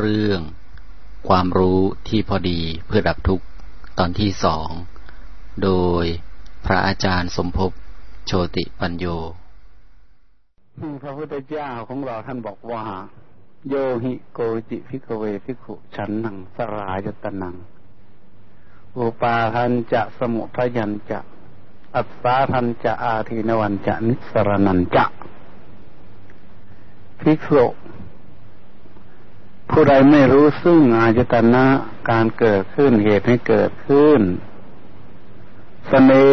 เรื่อง ความรู้ที่พอดีเพื่อดับทุกข์ตอนที่สอง โดยพระอาจารย์สมภพโชติปัญโยพระพุทธเจ้าของเราท่านบอกว่า โยหิโกจิพิกเวพิขุฉันนังสรายตนังอุปาทันจะสมุทยันจะ อัศสาทันจะอาทีนวันจะนิสรนันจะ ภิกษุ ผู้ใดไม่รู้ซึ่งอาจตนะการเกิดขึ้นเหตุให้เกิดขึ้นสเสน่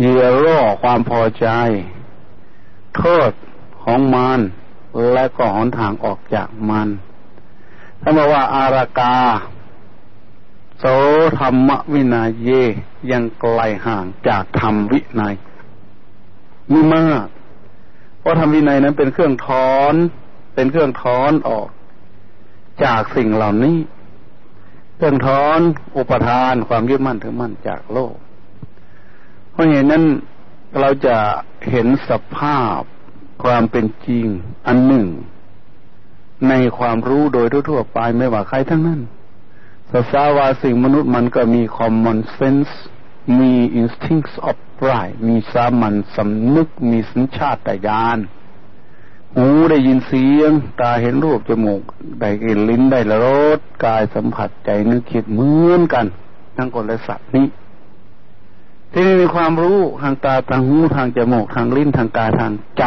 เยื่อร่อความพอใจ โทษของมันและก็หนทางออกจากมันถ้าบอกว่าอารากาโสธรรมวินัยเยยังไกลห่างจากธรรมวินัยมีมาก เพราะธรรมวินัยนั้นเป็นเครื่องถอน เป็นเครื่องถอนออก จากสิ่งเหล่านี้ เครื่องถอนอุปทานความยึดมั่นถือมั่นจากโลก เพราะเหตุนั้นเราจะเห็นสภาพความเป็นจริงอันหนึ่ง ในความรู้โดยทั่วไปไม่ว่าใครทั้งนั้นสสาวาสิ่งมนุษย์มันก็มี common sense มี instincts of right มีสามัญสำนึก มีสัญชาตญาณ หูได้ยินเสียง ตาเห็นรูปจมูก ได้กลิ่นลิ้นได้รสกายสัมผัสใจนึกคิดเหมือนกัน ทั้งคนและสัตว์นี้ ที่นี่มีความรู้ทางตาทางหูทางจมูกทางลิ้นทางกายทางใจ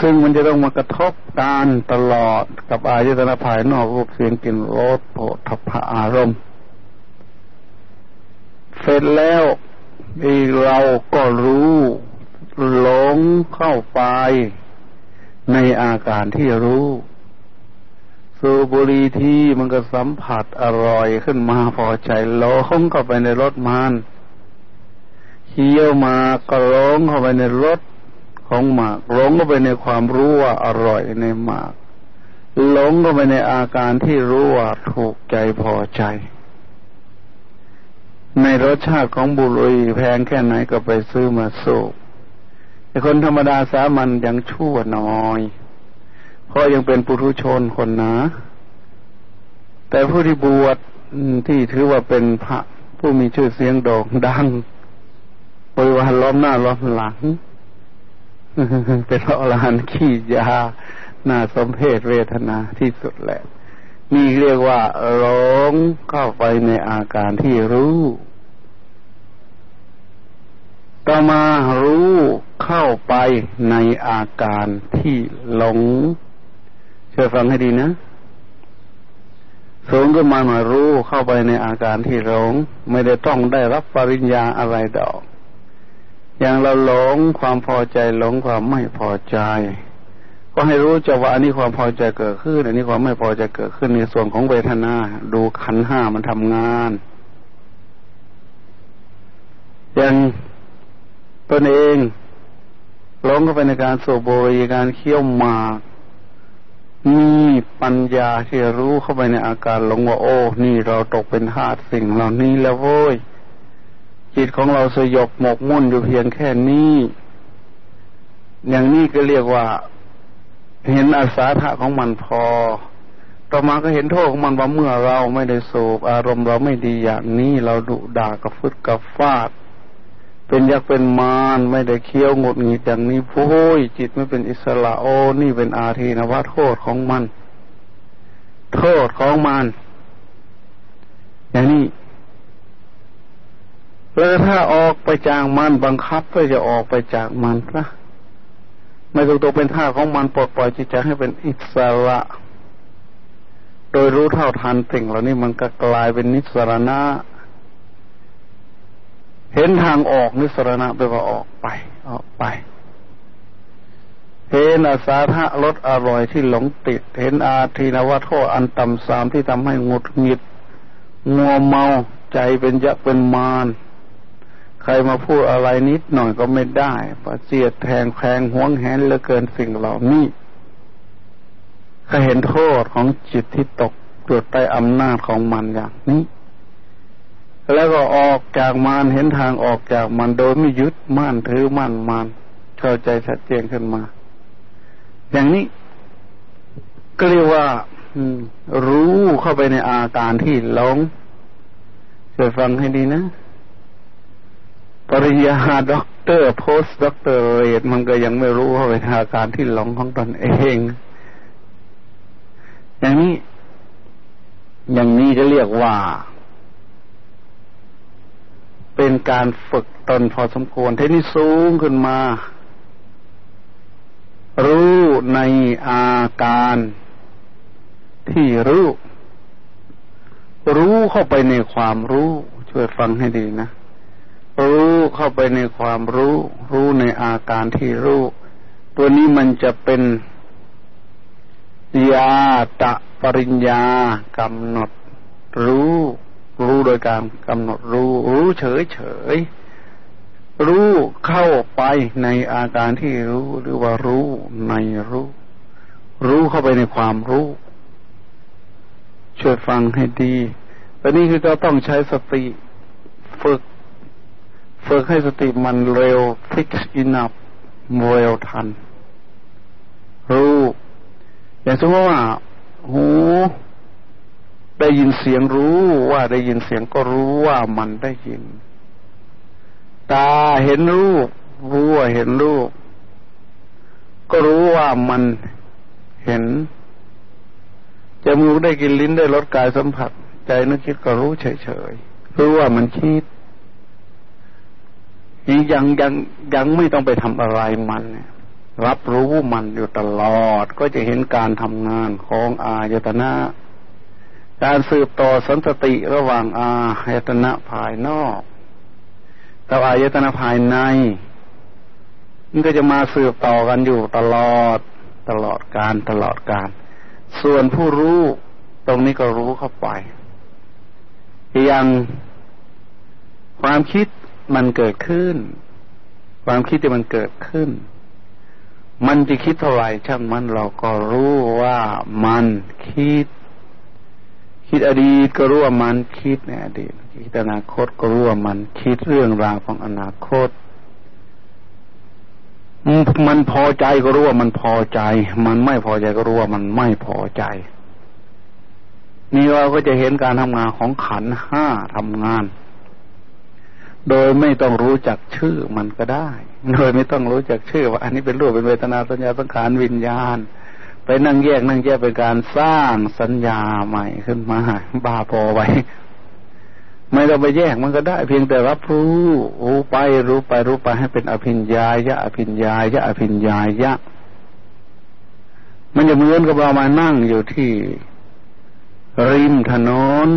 ซึ่งมันจะต้องมากระทบกันตลอดกับอายตนะภายนอกรูปเสียงกลิ่นรสโผฏฐพะอารมณ์ เสร็จแล้วเราก็รู้ หลงเข้าไปในอาการที่รู้ สูบุรีที่มันก็สัมผัสอร่อยขึ้นมาพอใจหลงเข้าไปในรถมันเคี้ยวมาก็ร้องเข้าไปในรถของหมากหลงเข้าไปในความรู้ว่าอร่อยในหมากหลงเข้าไปในอาการที่รู้ว่าถูกใจพอใจ ในรสชาติของบุหรี่แพงแค่ไหนก็ไปซื้อมาสูบ คนธรรมดาสามัญยังชั่วน้อย เพราะยังเป็นปุถุชนคนนะแต่ผู้ที่บวชที่ถือว่าเป็นพระผู้มีชื่อเสียงโด่งดังบริวารล้อมหน้าล้อมหลัง เป็นอรหันต์ขี้ยาหน่าสมเพศเวทนาที่สุดแหละนี่เรียกว่าร้องเข้าไปในอาการที่รู้ ต่อมารู้เข้าไปในอาการที่หลง เชื่อฟังให้ดีนะสูงขึ้นมาหน่อยรู้เข้าไปในอาการที่หลง ไม่ได้ต้องได้รับปริญญาอะไรดอก อย่างเราหลงความพอใจหลงความไม่พอใจ ก็ให้รู้จักว่าอันนี้ความพอใจเกิดขึ้น อันนี้ความไม่พอใจเกิดขึ้นในส่วนของเวทนา ดูขันห้ามันทำงาน อย่าง ตนเองหลงเข้าไปในการสูบบุหรี่การเคี้ยวหมากมีปัญญาที่รู้เข้าไปในอาการหลงว่าโอ้ นี่เราตกเป็นทาสสิ่งเหล่านี้แล้วโว้ยจิตของเราสยบหมกมุ่นอยู่เพียงแค่นี้ อย่างนี้ก็เรียกว่า เห็นอาสาทะของมันพอ ต่อมาก็เห็นโทษของมันว่าเมื่อเราไม่ได้สูบอารมณ์เราไม่ดีอย่างนี้เราดุด่ากระฟึดกระฟาด เป็นยักษ์เป็นมารไม่ได้เคี้ยวงดงิดอย่างนี้โอ้ยจิตไม่เป็นอิสระโอ้นี่เป็นอาทีนว่าโทษของมัน โทษของมันอย่างนี้แล้วถ้าออกไปจากมันบังคับก็จะออกไปจากมันนะไม่ต้องตัวเป็นท่าของมันปลดปล่อยจิตใจให้เป็นอิสระ โดยรู้เท่าทันสิ่งเหล่านี้มันก็กลายเป็นนิสรณะ เห็นทางออกนิสรณะไปว่าออกไป ออกไป เห็นอาสาทะรสอร่อยที่หลงติด เห็นอาทีนวัตโทษอันต่ำสามที่ทำให้งดหงิดงัวเมาใจเป็นยักษ์เป็นมารใครมาพูดอะไรนิดหน่อยก็ไม่ได้ประเจียดแทงแพงห่วงแหนเหลือเกินสิ่งเหล่านี้ก็เห็นโทษของจิตที่ตกเกิดใต้อำนาจของมันอย่างนี้ แล้วก็ออกจากมานเห็นทางออกจากมันโดยไม่ยึดมั่นถือมั่นมันเข้าใจชัดเจนขึ้นมา อย่างนี้ก็เรียกว่ารู้เข้าไปในอาการที่หลงช่วยฟังให้ดีนะ ปริญญาด็อกเตอร์ post doctorate มันก็ยังไม่รู้เข้าไปในอาการที่หลงของตนเอง อย่างนี้ อย่างนี้จะเรียกว่า เป็นการฝึกตนพอสมควรเทนี้สูงขึ้นมา รู้ในอาการที่รู้ รู้เข้าไปในความรู้ ช่วยฟังให้ดีนะ รู้เข้าไปในความรู้ รู้ในอาการที่รู้ ตัวนี้มันจะเป็นยาตะปริญญากำหนดรู้ รู้โดยการกำหนดรู้ รู้เฉยเฉยรู้เข้าไปในอาการที่รู้หรือว่ารู้ในรู้ รู้เข้าไปในความรู้ ช่วยฟังให้ดีตอนนี้คือเราต้องใช้สติฝึก ฝึกให้สติมันเร็ว fix enough เร็วทัน รู้ อย่างสมมติว่าหู ได้ยินเสียงรู้ว่าได้ยินเสียงก็รู้ว่ามันได้ยิน ตาเห็นรูป รู้ว่าเห็นรูป ก็รู้ว่ามันเห็นจมูกได้กินลิ้นได้รสกายสัมผัส ใจนึกคิดก็รู้เฉยๆรู้ว่ามันคิดยังยังยังไม่ต้องไปทำอะไรมันเนี่ยรับรู้มันอยู่ตลอด ก็จะเห็นการทำงานของอายตนะ การสืบต่อสันติระหว่างอายตนะภายนอกกับอายตนะภายในมันก็จะมาสืบต่อกันอยู่ตลอดตลอดการตลอดการ ส่วนผู้รู้ตรงนี้ก็รู้เข้าไปอย่างความคิดมันเกิดขึ้น ความคิดที่มันเกิดขึ้น มันจะคิดเท่าไหร่ช่างมันเราก็รู้ว่ามันคิด คิดอดีตก็รู้ว่ามันคิดในอดีต คิดอนาคตก็รู้ว่ามันคิดเรื่องราวของอนาคต มันพอใจก็รู้ว่ามันพอใจ มันไม่พอใจก็รู้ว่ามันไม่พอใจ นี่เราก็จะเห็นการทำงานของขันห้าทำงาน โดยไม่ต้องรู้จักชื่อมันก็ได้ โดยไม่ต้องรู้จักชื่อว่า อันนี้เป็นรูปเป็นเวทนาสัญญาสังขารวิญญาณ ไปนั่งแยกนั่งแยกเป็นการสร้างสัญญาใหม่ขึ้นมาบ้าพอไว้ ไม่ต้องไปแยกมันก็ได้ เพียงแต่รับรู้รู้ไปรู้ไปรู้ไปให้เป็นอภิญญายะอภิญญายะอภิญญายะ มันจะเหมือนกับเรามานั่งอยู่ที่ริมถนน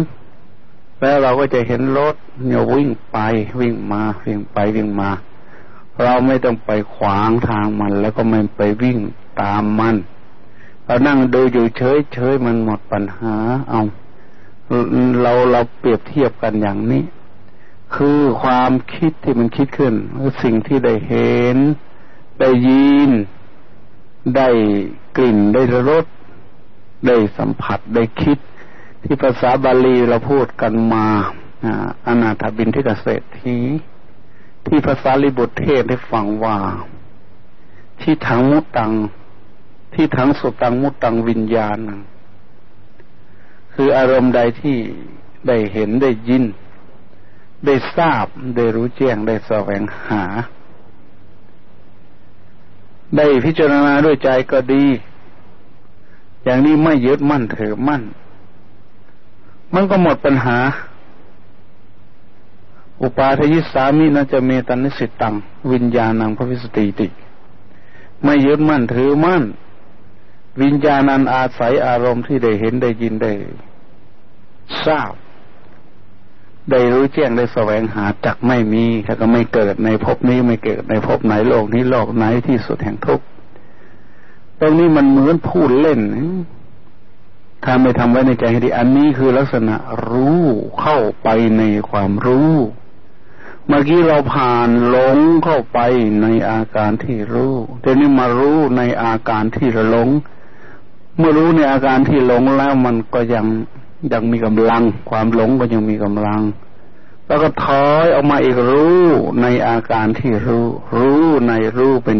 แล้วเราก็จะเห็นรถเนี่ยวิ่งไปวิ่งมาวิ่งไปวิ่งมา เราไม่ต้องไปขวางทางมัน แล้วก็ไม่ไปวิ่งตามมัน เรานั่งดูอยู่เฉยเฉยมันหมดปัญหา เอาเราเราเปรียบเทียบกันอย่างนี้ คือความคิดที่มันคิดขึ้นสิ่งที่ได้เห็น ได้ยิน ได้กลิ่นได้รสได้สัมผัสได้คิด ที่ภาษาบาลีเราพูดกันมาอนาถบินที่เกษตรทีที่ภาษาลิบุตรเทศได้ฟังว่า ที่ถังมุตัง ที่ถังสุตังมุตังวิญญาณคืออารมณ์ใดที่ได้เห็นได้ยิน ได้ทราบได้รู้แจ้งได้แสวงหา ได้พิจารณาด้วยใจก็ดี อย่างนี้ไม่ยึดมั่นถือมั่น มันก็หมดปัญหา อุปาทยิสามินาจะเมตันนิสิตัง วิญญาณังพระวิสติติ ไม่ยึดมั่นถือมั่น วิญญาณันอาศัยอารมณ์ที่ได้เห็นได้ยินได้ทราบ ได้รู้แจ้งได้แสวงหาจักไม่มีถ้าก็ไม่เกิดในภพนี้ไม่เกิดในภพไหนโลกนี้โลกไหนที่สุดแห่งทุกข์ตรงนี้มันเหมือนพูดเล่นถ้าไม่ทำไว้ในใจให้ดี อันนี้คือลักษณะรู้เข้าไปในความรู้ เมื่อกี้เราผ่านหลงเข้าไปในอาการที่รู้แต่นี้มารู้ในอาการที่หลง เมื่อรู้ในอาการที่หลงแล้วมันก็ยังยังมีกำลัง ความหลงก็ยังมีกำลัง แล้วก็ถอยออกมาอีกรู้ในอาการที่รู้ รู้ในรู้เป็น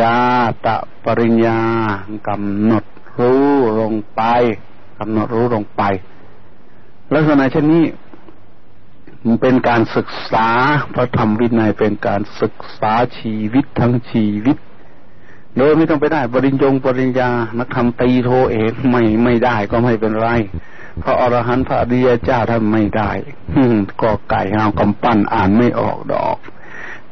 ญาตะปริญญากำหนด รู้ลงไปกำหนดรู้ลงไป ลักษณะเช่นนี้มันเป็นการศึกษาพระธรรมวินัยเป็นการศึกษาชีวิตทั้งชีวิต โดยไม่ต้องไปได้ปริญญงปริญญา นักธรรมตีโทเอกไม่ไม่ได้ก็ไม่เป็นไรพระอรหันต์พระอริยเจ้าท่านไม่ได้ก็ไก่หากำปั้นอ่านไม่ออกดอก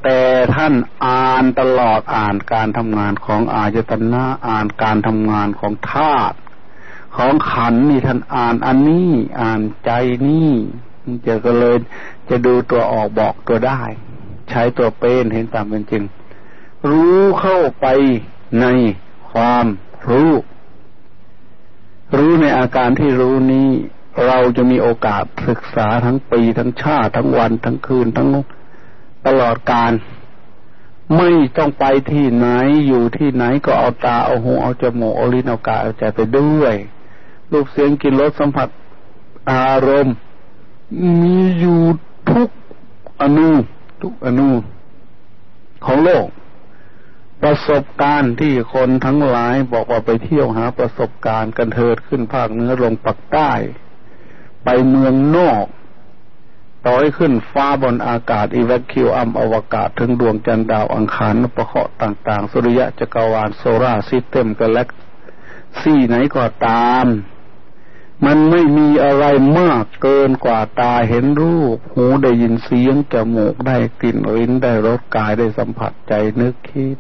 แต่ท่านอ่านตลอดอ่านการทำงานของอายตนะอ่านการทำงานของธาตุของขันนี่ท่านอ่านอันนี้อ่านใจนี่จะก็เลยจะดูตัวออกบอกตัวได้ ใช้ตัวเป็นเห็นตามเป็นจริง รู้เข้าไป ในความรู้ รู้ในอาการที่รู้นี้ เราจะมีโอกาสศึกษาทั้งปีทั้งชาติทั้งวันทั้งคืนทั้งตลอดการ ไม่ต้องไปที่ไหนอยู่ที่ไหนก็เอาตาเอาหูเอาจมูกเอาลิ้นเอากายเอาใจไปด้วยรูปเสียงกลิ่นรสสัมผัสอารมณ์ มีอยู่ทุกอนุทุกอนุของโลก ประสบการณ์ที่คนทั้งหลายบอกว่าไปเที่ยวหาประสบการณ์กันเถิดขึ้นภาคเหนือลงปักใต้ ไปเมืองนอกต่อยขึ้นฟ้าบนอากาศ vacuum อวกาศถึงดวงจันทร์ดาวอังคารนพเคราะห์ต่าง ๆ สุริยะจักรวาล solar system กาแล็กซี่ไหนก็ตาม มันไม่มีอะไรมากเกินกว่าตาเห็นรูป หูได้ยินเสียงจมูกได้กลิ่นลิ้นได้รสกายได้สัมผัสใจนึกคิด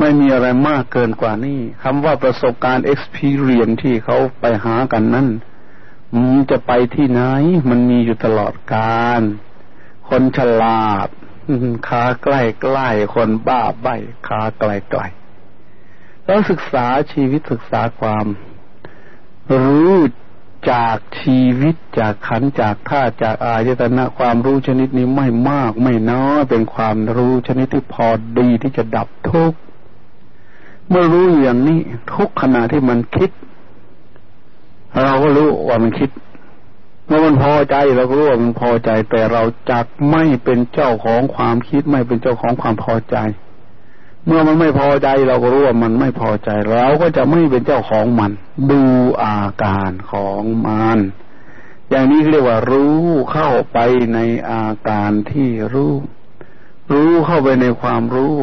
ไม่มีอะไรมากเกินกว่านี้คำว่าประสบการณ์ experience ที่เขาไปหากันนั้นมันจะไปที่ไหน มันมีอยู่ตลอดกาลคนฉลาดขาใกล้ใกล้คนบ้าใบขาไกลไกลแล้วศึกษาชีวิตศึกษาความ รู้จากชีวิตจากขันจากท่าจากอายตนะความรู้ชนิดนี้ไม่มากไม่น้อยเป็นความรู้ชนิดที่พอดีที่จะดับทุกข์ เมื่อรู้อย่างนี้ ทุกขณะที่มันคิด เราก็รู้ว่ามันคิด เมื่อมันพอใจเราก็รู้ว่ามันพอใจ แต่เราจักไม่เป็นเจ้าของความคิดไม่เป็นเจ้าของความพอใจ เมื่อมันไม่พอใจเราก็รู้ว่ามันไม่พอใจ เราก็จะไม่เป็นเจ้าของมัน ดูอาการของมันอย่างนี้เรียกว่ารู้เข้าไปในอาการที่รู้ รู้เข้าไปในความรู้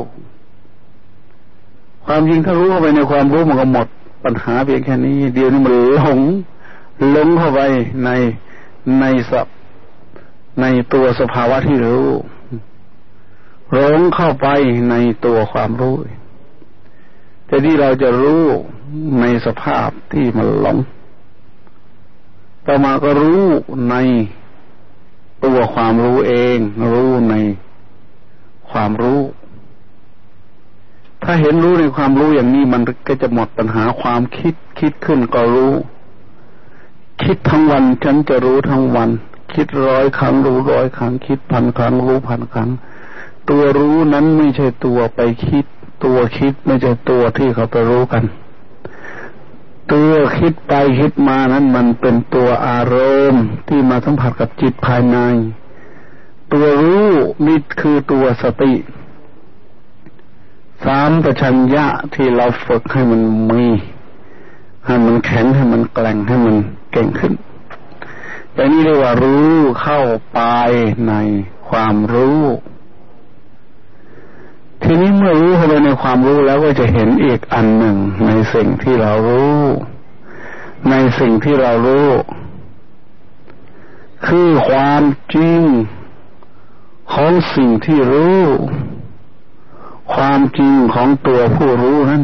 ความจริงถ้ารู้เข้าไปในความรู้มันก็หมดปัญหาเพียงแค่นี้ เดียวนี้มันหลงหลงเข้าไปในในสับในตัวสภาวะที่รู้หลงเข้าไปในตัวความรู้แต่ที่เราจะรู้ในสภาพที่มันหลงต่อมาก็รู้ในตัวความรู้เอง รู้ในความรู้ ถ้าเห็นรู้ในความรู้อย่างนี้มันก็จะหมดปัญหาความคิดคิดขึ้นก็รู้ คิดทั้งวันฉันจะรู้ทั้งวัน คิดร้อยครั้งรู้ร้อยครั้ง คิดพันครั้งรู้พันครั้ง ตัวรู้นั้นไม่ใช่ตัวไปคิด ตัวคิดไม่ใช่ตัวที่เขาไปรู้กัน ตัวคิดไปคิดมานั้นมันเป็นตัวอารมณ์ที่มาสัมผัสกับจิตภายใน ตัวรู้นี่คือตัวสติ สามประชัญญะที่เราฝึกให้มันมีให้มันแข็งให้มันแกร่งให้มันเก่งขึ้นแต่นี่เรียกว่ารู้เข้าไปในความรู้ ทีนี้เมื่อรู้เข้าไปในความรู้แล้วก็จะเห็นอีกอันหนึ่งในสิ่งที่เรารู้ ในสิ่งที่เรารู้ คือความจริงของสิ่งที่รู้ ความจริงของตัวผู้รู้นั้น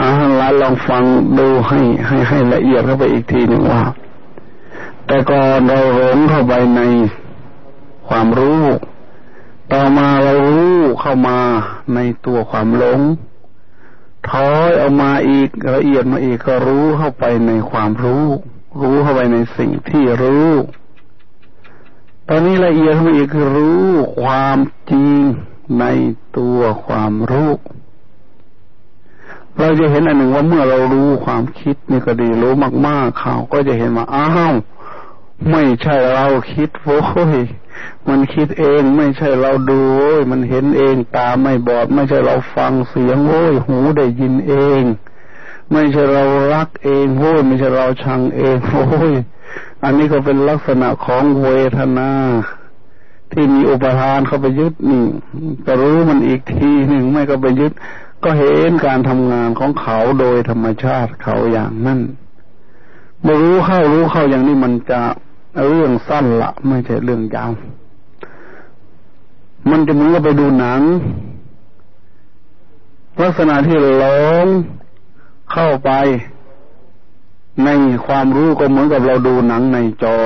อาลาลองฟังดูให้ให้ให้ละเอียดเข้าไปอีกทีหนึ่งว่า แต่ก่อนเราหลงเข้าไปในความรู้ ต่อมาเรารู้เข้ามาในตัวความหลงถอยออกมาอีกละเอียดมาอีกก็รู้เข้าไปในความรู้ รู้เข้าไปในสิ่งที่รู้ ตอนนี้ละเอียดมาอีกคือรู้ความจริง ในตัวความรู้ เราจะเห็นอันหนึ่งว่าเมื่อเรารู้ความคิดนี่ก็ดีรู้มากๆเขาก็จะเห็นว่าอ้าวไม่ใช่เราคิดโว้ยมันคิดเองไม่ใช่เราดูโอ้ยมันเห็นเองตาไม่บอด ไม่ใช่เราฟังเสียงโอ้ยหูได้ยินเอง ไม่ใช่เรารักเองโว้ยไม่ใช่เราชังเองโว้ยอันนี้ก็เป็นลักษณะของเวทนา ที่มีอุปทานเข้าไปยึดนี่ก็รู้มันอีกทีหนึ่งไม่ก็ไปยึด ก็เห็นการทำงานของเขาโดยธรรมชาติเขาอย่างนั้นเมื่อรู้เข้ารู้เข้าอย่างนี้มันจะเรื่องสั้นละไม่ใช่เรื่องยาวมันจะเหมือนกับไปดูหนัง ลักษณะที่หลงเข้าไป ในความรู้ก็เหมือนกับเราดูหนังในจอ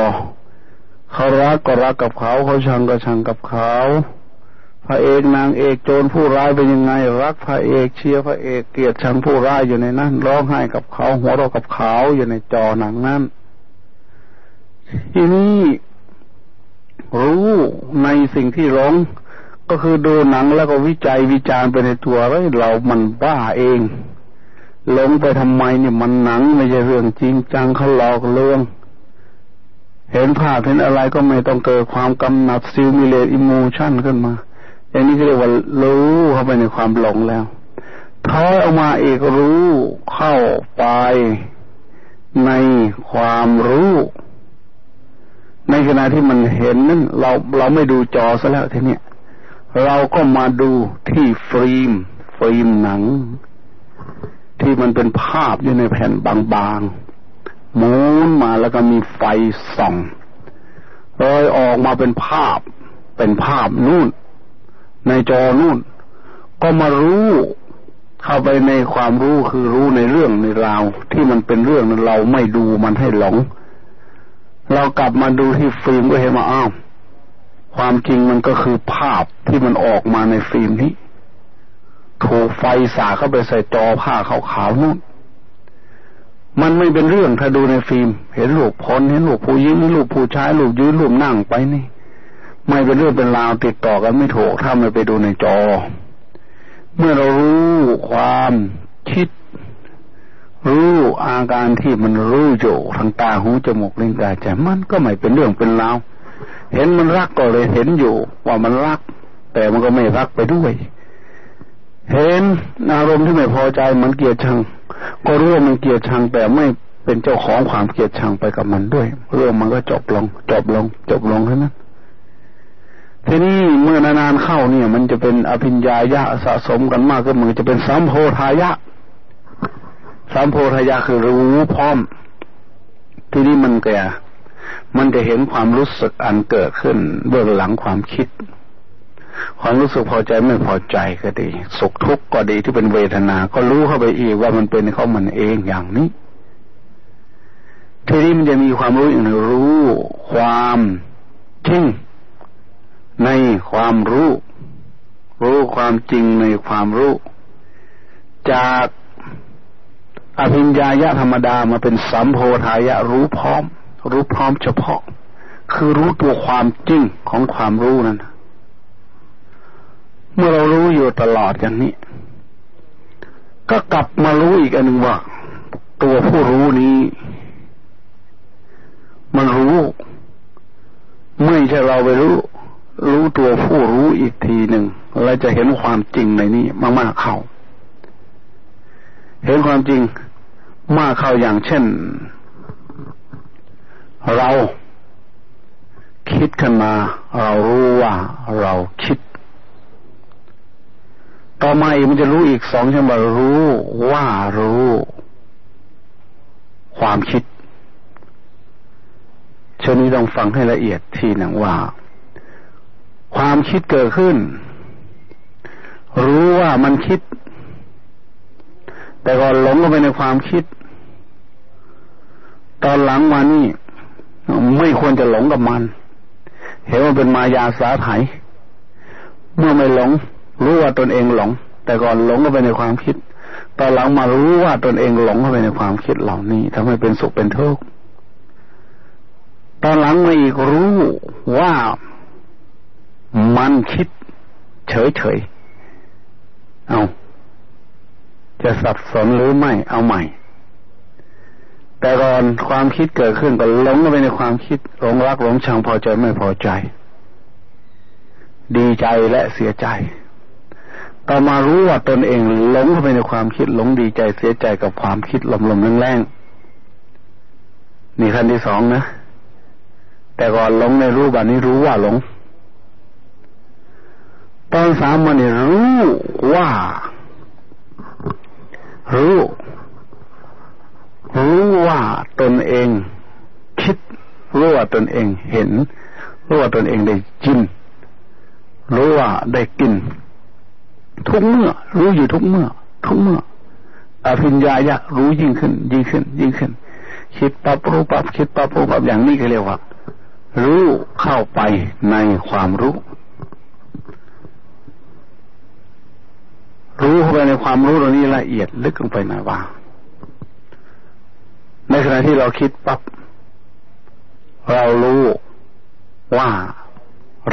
เขารักก็รักกับเขา เขาชังก็ชังกับเขาพระเอกนางเอกโจรผู้ร้ายเป็นยังไง รักพระเอกเชียร์พระเอกเกลียดชังผู้ร้ายอยู่ในนั้นร้องไห้กับเขา หัวเราะกับเขาอยู่ในจอหนังนั้น ทีนี้รู้ในสิ่งที่หลงก็คือดูหนังแล้วก็วิจัยวิจารณ์ไปในตัวแล้วเรามันบ้าเองหลงไปทำไมเนี่ยมันหนังไม่ใช่เรื่องจริงจังเขาหลอกเรื่อง เห็นภาพเห็นอะไรก็ไม่ต้องเกิดความกำหนัด stimulate emotion ขึ้นมาอย่างนี้เรียกว่ารู้เข้าไปในความหลงแล้วถอยออกมาอีกรู้เข้าไปในความรู้ ในขณะที่มันเห็นนั้นเราเราไม่ดูจอซะแล้วทีเนี้ยเราก็มาดูที่ฟิล์มฟิล์มหนัง ที่มันเป็นภาพอยู่ในแผ่นบางๆ หมุนมาแล้วก็มีไฟส่องเลยออกมาเป็นภาพ เป็นภาพนู่น ในจอนู่น ก็มารู้เข้าไปในความรู้คือรู้ในเรื่องในราว ที่มันเป็นเรื่องเราไม่ดูมันให้หลง เรากลับมาดูที่ฟิล์มก็เห็นมาอ้าวความจริงมันก็คือภาพที่มันออกมาในฟิล์มนี้ถูกไฟสาเข้าไปใส่จอผ้าขาวๆนู่น มันไม่เป็นเรื่องถ้าดูในฟิล์ม เห็นลูกพลเห็นลูกผู้หญิงลูกผู้ชายลูกยืนลูกนั่งไปนี่ ไม่เป็นเรื่องเป็นราวติดต่อกันไม่ถูกถ้าไม่ไปดูในจอ เมื่อเรารู้ความคิด รู้อาการที่มันรู้อยู่ทางตาหูจมูกลิ้นกายใจมันก็ไม่เป็นเรื่องเป็นราวเห็นมันรักก็เลยเห็นอยู่ ว่ามันรัก แต่มันก็ไม่รักไปด้วย เห็นอารมณ์ที่ไม่พอใจมันเกลียดชัง ก็รู้ว่ามันเกลียดชังแต่ไม่เป็นเจ้าของความเกลียดชังไปกับมันด้วย เรื่องมันก็จบลง จบลง จบลงแค่นั้นทีนี้เมื่อนานๆเข้าเนี่ย มันจะเป็นอภิญญายะสะสมกันมากก็มือจะเป็นสัมโพธายะสัมโพธายะคือรู้พร้อม ทีนี้มันแก่มันจะเห็นความรู้สึกอันเกิดขึ้น เบื้องหลังความคิด ความรู้สึกพอใจไม่พอใจก็ดี สุขทุกข์ก็ดีที่เป็นเวทนา ก็รู้เข้าไปอีกว่ามันเป็นเขามันเองอย่างนี้ ทีนี้มันจะมีความรู้อย่างรู้ ความจริงในความรู้ รู้ความจริงในความรู้ จากอภิญญายะธรรมดามาเป็นสัมโพธายะรู้พร้อม รู้พร้อมเฉพาะ คือรู้ตัวความจริงของความรู้นั้น เมื่อเรารู้อยู่ตลอดอย่างนี้ ก็กลับมารู้อีกอันหนึ่งว่า ตัวผู้รู้นี้ มันรู้ ไม่ใช่เราไปรู้ รู้ตัวผู้รู้อีกทีหนึ่งเราจะเห็นความจริงในนี้มากๆเข้า เห็นความจริงมากเข้าอย่างเช่น เราคิดขึ้นมา เรารู้ว่าเราคิด ต่อมาอีกมันจะรู้อีกสองชั่วโมงรู้ว่ารู้ ความคิดช่วงนี้ต้องฟังให้ละเอียดทีหนึ่งว่า ความคิดเกิดขึ้น รู้ว่ามันคิด แต่ก่อนหลงเข้าไปในความคิด ตอนหลังมานี่ ไม่ควรจะหลงกับมัน เห็นว่าเป็นมายาสาไถเมื่อไม่หลง รู้ว่าตนเองหลง แต่ก่อนหลงก็ไปในความคิด ตอนหลังมารู้ว่าตนเองหลงเข้าไปในความคิดเหล่านี้ทำให้เป็นสุขเป็นทุกข์ตอนหลังมาอีกรู้ว่ามันคิดเฉยเฉยเอาจะสับสนหรือไม่เอาใหม่ แต่ก่อนความคิดเกิดขึ้นก็หลงไปในความคิดหลงรักหลงชังพอใจไม่พอใจ ดีใจและเสียใจ ต่อมารู้ว่าตนเองหลงเข้าไปในความคิดหลงดีใจเสียใจกับความคิดลมๆแรงๆนี่ขั้นที่สองนะแต่ก่อนหลงในรู้บัดนี้รู้ว่าหลง ตอนสามมันนี่รู้ว่า รู้ รู้ว่าตนเอง คิดรู้ว่าตนเองเห็น รู้ว่าตนเองได้ยิน รู้ว่าได้กิน ทุกเมื่อ รู้อยู่ทุกเมื่อ ทุกเมื่ออภิญญายะรู้ยิ่งขึ้น ยิ่งขึ้น ยิ่งขึ้น คิดปั๊บรู้ปั๊บคิดปั๊บรู้ปั๊บอย่างนี้ก็เรียกว่า รู้เข้าไปในความรู้ รู้เข้าไปในความรู้ตรงนี้ละเอียดลึกลงไปหน่อยว่า ในขณะที่เราคิดปั๊บเรารู้ว่า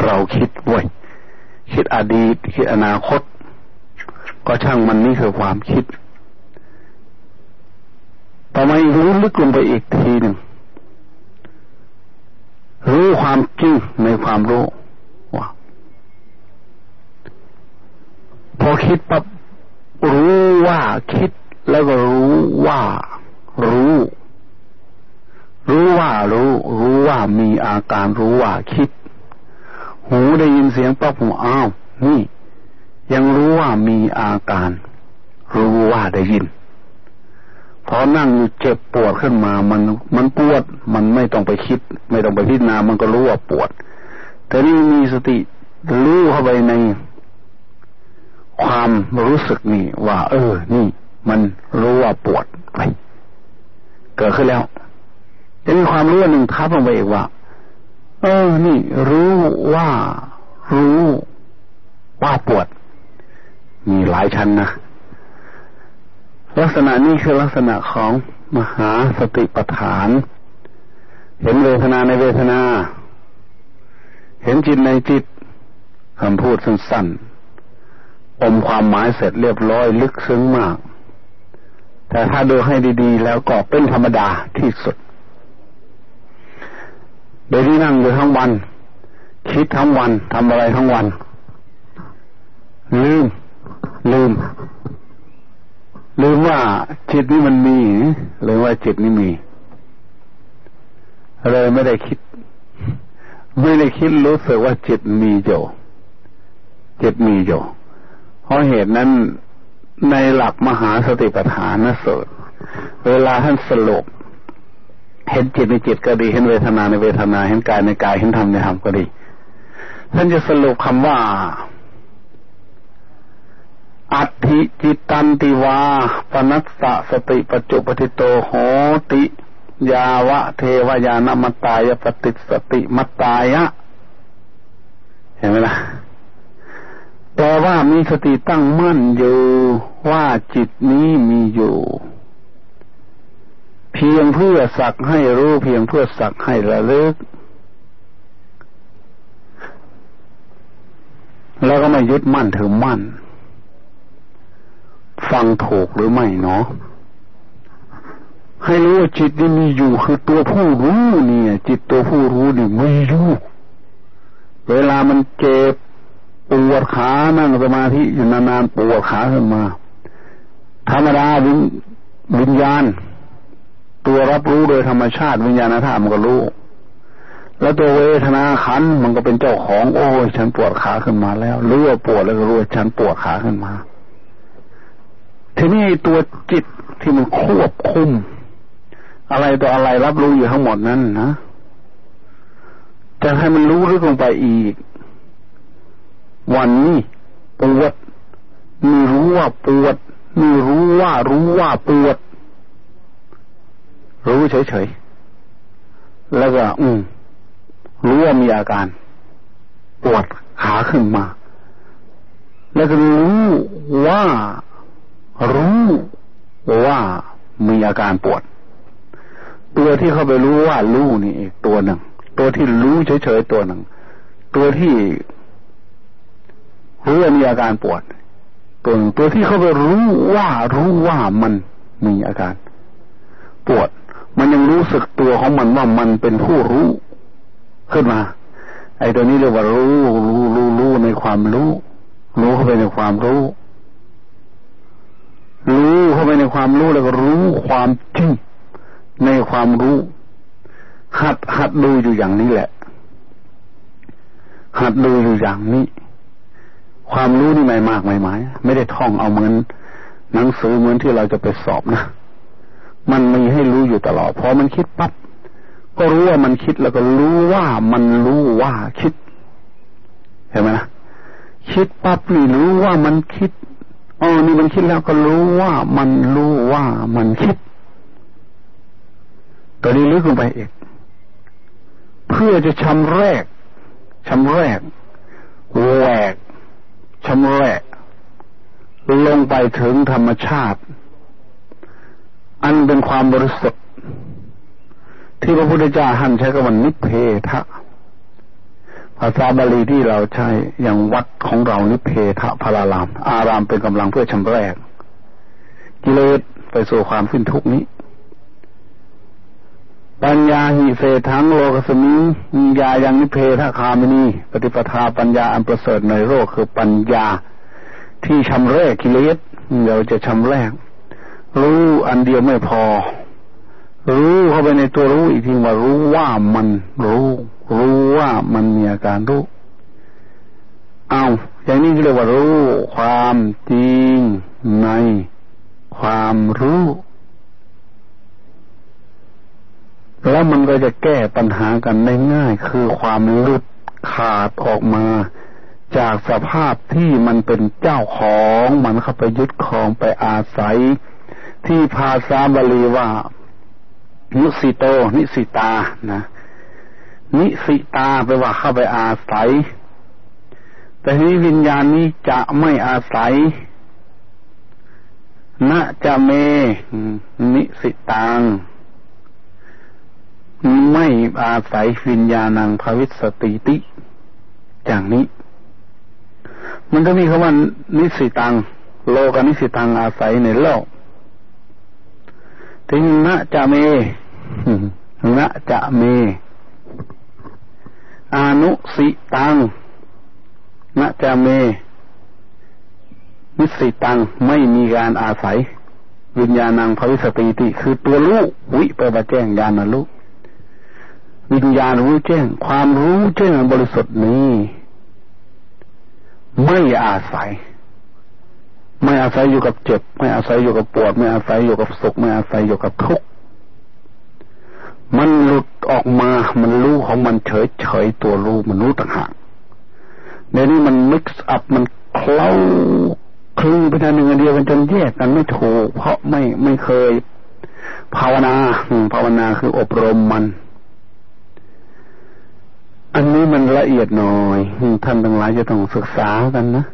เราคิดไว้คิดอดีตคิดอนาคต ก็ช่างมันนี่คือความคิด ต่อมารู้ลึกลงไปอีกทีหนึ่งรู้ความจริงในความรู้ว่าพอคิดปั๊บรู้ว่าคิดแล้วก็รู้ว่า รู้ รู้ว่ารู้ รู้ว่ามีอาการรู้ว่าคิด หูได้ยินเสียงปั๊บหูอ้าวนี่ ยังรู้ว่ามีอาการ รู้ว่าได้ยินพอนั่งอยู่เจ็บปวดขึ้นมามันมันปวด มันไม่ต้องไปคิด ไม่ต้องไปพิจารณามันก็รู้ว่าปวด แต่นี่มีสติรู้เข้าไปใน ความรู้สึกนี่ว่า เออ นี่ มันรู้ว่าปวดไปเกิดขึ้นแล้วจะมีความรู้หนึ่งทับลงไปอีกว่า เออ นี่ รู้ว่า รู้ว่าปวด มีหลายชั้นนะลักษณะนี้คือลักษณะของมหาสติปัฏฐาน เห็นเวทนาในเวทนา เห็นจิตในจิตคำพูดสั้นๆอมความหมายเสร็จเรียบร้อยลึกซึ้งมาก แต่ถ้าดูให้ดีๆ แล้วก็เป็นธรรมดาที่สุด โดยที่นั่งอยู่ทั้งวัน คิดทั้งวันทำอะไรทั้งวัน ลืม ลืม ลืมว่าจิตนี้มันมีหรือว่าจิตนี้มี เลยไม่ได้คิด ไม่ได้คิดรู้สึกว่าจิตมีอยู่จิตมีอยู่เพราะเหตุนั้นในหลักมหาสติปัฏฐานนะสูตรเวลาท่านสรุปเห็นจิตในจิตก็ดี เห็นเวทนาในเวทนา เห็นกายในกาย เห็นธรรมในธรรมก็ดี ท่านจะสรุปคำว่า อัติจิตันติวาปนัสสะสติปจุปติโตโหติ ยาวะเทวยานมตายปฏิสติมตายะ เห็นไหมล่ะแปลว่ามีสติตั้งมั่นอยู่ว่าจิตนี้มีอยู่ เพียงเพื่อสักให้รู้เพียงเพื่อสักให้ระลึก แล้วก็ไม่ยึดมั่นถือมั่น ฟังถูกหรือไม่เนาะให้รู้ว่าจิตนี่มีอยู่คือตัวผู้รู้เนี่ย จิตตัวผู้รู้นี่มีอยู่เวลามันเจ็บปวดขานั่งสมาธิอยู่นานๆปวดขาขึ้นมาธรรมดาวิญวิญญาณ ตัวรับรู้โดยธรรมชาติวิญญาณธาตุมันก็รู้ แล้วตัวเวทนาขันมันก็เป็นเจ้าของ โอ้ยฉันปวดขาขึ้นมาแล้วรู้ว่าปวดแล้วก็รู้ว่าฉันปวดขาขึ้นมา ทีนี้ตัวจิตที่มันควบคุม อะไรต่ออะไรรับรู้อยู่ทั้งหมดนั้นนะจะให้มันรู้ลึกลงไปอีก วันนี้ปวดมีรู้ว่าปวดมีรู้ว่ารู้ว่าปวด รู้เฉยๆแล้วก็อืมรู้ว่ามีอาการ ปวดขาขึ้นมา แล้วก็รู้ว่า รู้ว่ามีอาการปวด ตัวที่เขาไปรู้ว่ารู้นี่อีกตัวหนึ่ง ตัวที่รู้เฉยๆตัวหนึ่ง ตัวที่รู้ว่ามีอาการปวด ตัวหนึ่งตัวที่เขาไปรู้ว่ารู้ว่ามันมีอาการ ปวด มันยังรู้สึกตัวของมันว่ามันเป็นผู้รู้ ขึ้นมา ไอ้ตัวนี้เรียกว่ารู้รู้รู้รู้ในความรู้ รู้เข้าไปในความรู้รู้ เข้าไปในความรู้แล้วก็รู้ความจริงในความรู้ หัดหัดดูอยู่อย่างนี้แหละ หัดดูอยู่อย่างนี้ ความรู้นี่ไม่มากไม่หมายไม่ได้ท่องเอาเหมือนหนังสือเหมือนที่เราจะไปสอบนะมันมีให้รู้อยู่ตลอดพอมันคิดปั๊บก็รู้ว่ามันคิดแล้วก็รู้ว่ามันรู้ว่าคิดเห็นไหมนะคิดปั๊บนี่รู้ว่ามันคิด อ๋อนี่มันคิดแล้วก็รู้ว่ามันรู้ว่ามันคิด ตัวนี้ลึกลงไปอีก เพื่อจะชำแรกชำแรกแหวกชำแรก ลงไปถึงธรรมชาติ อันเป็นความบริสุทธิ์ที่พระพุทธเจ้าหันใช้คำว่านิเพทะ ภาษาบาลีที่เราใช้อย่างวัดของเรานิเพทะพาราราม อารามเป็นกำลังเพื่อชำแรก กิเลสไปสู่ความสิ้นทุกนี้ ปัญญาหิเศทั้งโลกสมิงยายังนิเพทะคามินี ปฏิปทาปัญญาอันประเสริฐในโลกคือปัญญาที่ชำแรกกิเลสเราจะชำแรก รู้อันเดียวไม่พอ รู้เข้าไปในตัวรู้อีกทีว่ารู้ว่ามันรู้ รู้ว่ามันมีอาการรู้เอาอย่างนี้เรียกว่ารู้ ความจริงในความรู้ แล้วมันก็จะแก้ปัญหากันได้ง่าย คือความลุดขาดออกมา จากสภาพที่มันเป็นเจ้าของมันเข้าไปยึดครองไปอาศัย ที่ภาษาบาลีว่า นิสิโต นิสิตานะนิสิตาไปว่าเข้าไปอาศัย แต่นี้วิญญาณนี้จะไม่อาศัยณจะเม นิสิตังไม่อาศัยวิญญาณังภวิสติติ อย่างนี้ มันก็มีคำว่านิสิตัง โลกนิสิตังอาศัยในโลก ถึงนะจะเมนะจะเมอนุสิตังนะจะเมนิสิตังไม่มีการอาศัย วิญญาณังภวิสติติ คือตัวรู้วิไปบาแจ้งญาณรู้วิญญาณรู้แจ้ง ความรู้แจ้งบริสุทธิ์นี้ ไม่อาศัย ไม่อาศัยอยู่กับเจ็บ ไม่อาศัยอยู่กับปวด ไม่อาศัยอยู่กับสุข ไม่อาศัยอยู่กับทุกข์มันหลุดออกมา มันรู้ของมันเฉยเฉยตัวรู้มันรู้ต่างหากเดี๋ยวนี้มันมิกซ์อัพมันเคล้าคลึงไปทางหนึ่งอันเดียวกันจนแยกกันไม่ถูก เพราะไม่ไม่เคย ภาวนาภาวนาคืออบรมมัน อันนี้มันละเอียดหน่อยท่านทั้งหลายจะต้องศึกษากันนะ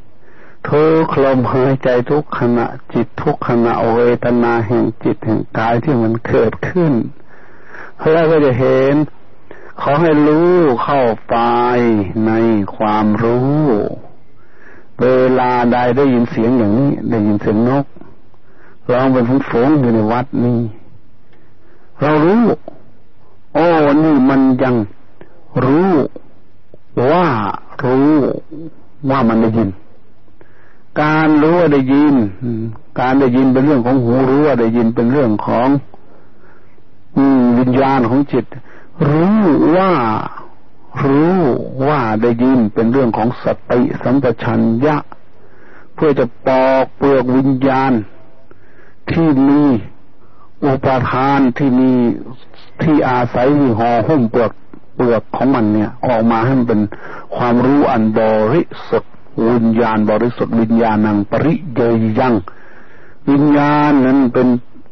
ทุกลมหายใจทุกขณะจิตทุกขณะเวทนาแห่งจิตแห่งกายที่มันเกิดขึ้นแล้วก็จะเห็น ขอให้รู้เข้าไปในความรู้ เวลาใดได้ยินเสียงอย่างนี้ ได้ยินเสียงนกร้องเป็นฝูงอยู่ในวัดนี้ เรารู้ โอ้นี่มันยังรู้ว่ารู้ว่ามันได้ยิน การรู้ว่าได้ยิน การได้ยินเป็นเรื่องของหูรู้ว่าได้ยินเป็นเรื่องของวิญญาณของจิต รู้ว่ารู้ว่าได้ยินเป็นเรื่องของสติสัมปชัญญะ เพื่อจะปอกเปลือกวิญญาณ ที่มีอุปทานที่มีที่อาศัยมีห่อหุ้มเปลือกเปลือกของมันเนี่ย ออกมาให้มันเป็นความรู้อันบริสุทธิ์ วิญญาณบริสุทธิ์วิญญาณังปริเยยัง วิญญาณนั้นเป็น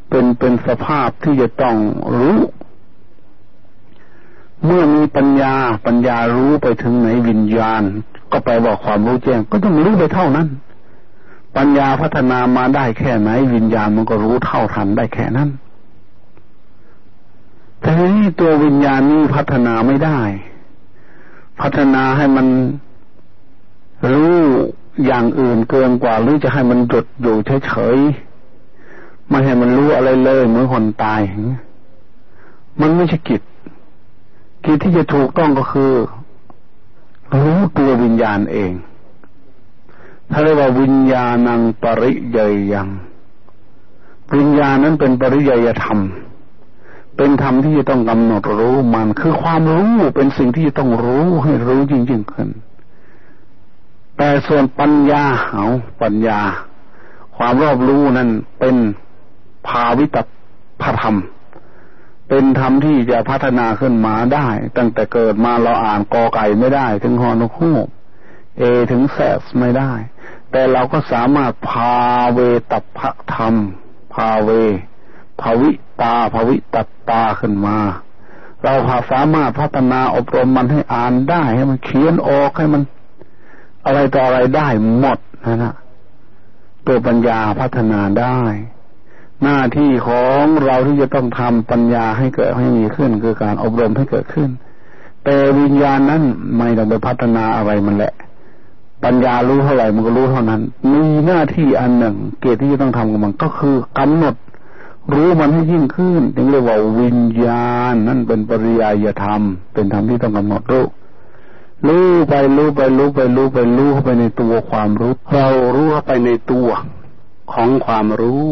เป็นเป็นสภาพที่จะต้องรู้ เมื่อมีปัญญาปัญญารู้ไปถึงไหนวิญญาณ ก็ไปบอกความรู้แจ้ง ก็ต้องรู้ไปเท่านั้น ปัญญาพัฒนามาได้แค่ไหน วิญญาณมันก็รู้เท่าทันได้แค่นั้นแต่นี้ตัววิญญาณนี้พัฒนาไม่ได้ พัฒนาให้มัน รู้อย่างอื่นเกินกว่าหรือจะให้มันหยุดอยู่เฉยๆไม่ให้มันรู้อะไรเลยเหมือนคนตาย มันไม่ใช่กิจ กิจที่จะถูกต้องก็คือ รู้ตัววิญญาณเองถ้าเรียกว่าวิญญาณังปริยยังวิญญาณนั้นเป็นปริยยธรรม เป็นธรรมที่จะต้องกำหนดรู้มัน คือความรู้เป็นสิ่งที่จะต้องรู้ให้รู้จริงๆขึ้น แต่ส่วนปัญญาเอาปัญญา ความรอบรู้นั้นเป็นภาวิตพธรรม เป็นธรรมที่จะพัฒนาขึ้นมาได้ ตั้งแต่เกิดมาเราอ่านกอไก่ไม่ได้ ถึงฮอนคูกเอถึงแซสไม่ได้ แต่เราก็สามารถพาเวตพะธรรม พาเว ภวิตาภวิตตาขึ้นมาเราพาสามารถพัฒนาอบรมมันให้อ่านได้ให้มันเขียนออกให้มัน อะไรต่ออะไรได้หมดนะนะตัวปัญญาพัฒนาได้ หน้าที่ของเราที่จะต้องทำปัญญาให้เกิดให้มีขึ้น คือการอบรมให้เกิดขึ้น แต่วิญญาณนั้นไม่ต้องไปพัฒนาอะไรมันแหละ ปัญญารู้เท่าไหร่มันก็รู้เท่านั้น มีหน้าที่อันหนึ่ง เกตที่จะต้องทำกับมันก็คือกำหนด รู้มันให้ยิ่งขึ้นถึงเรียกว่าวิญญาณนั่นเป็นปริยายธรรม เป็นธรรมที่ต้องกำหนดรู้ รู้ไปรู้ไปรู้ไปรู้ไปรู้เข้าไปในตัวความรู้ เรารู้เข้าไปในตัวของความรู้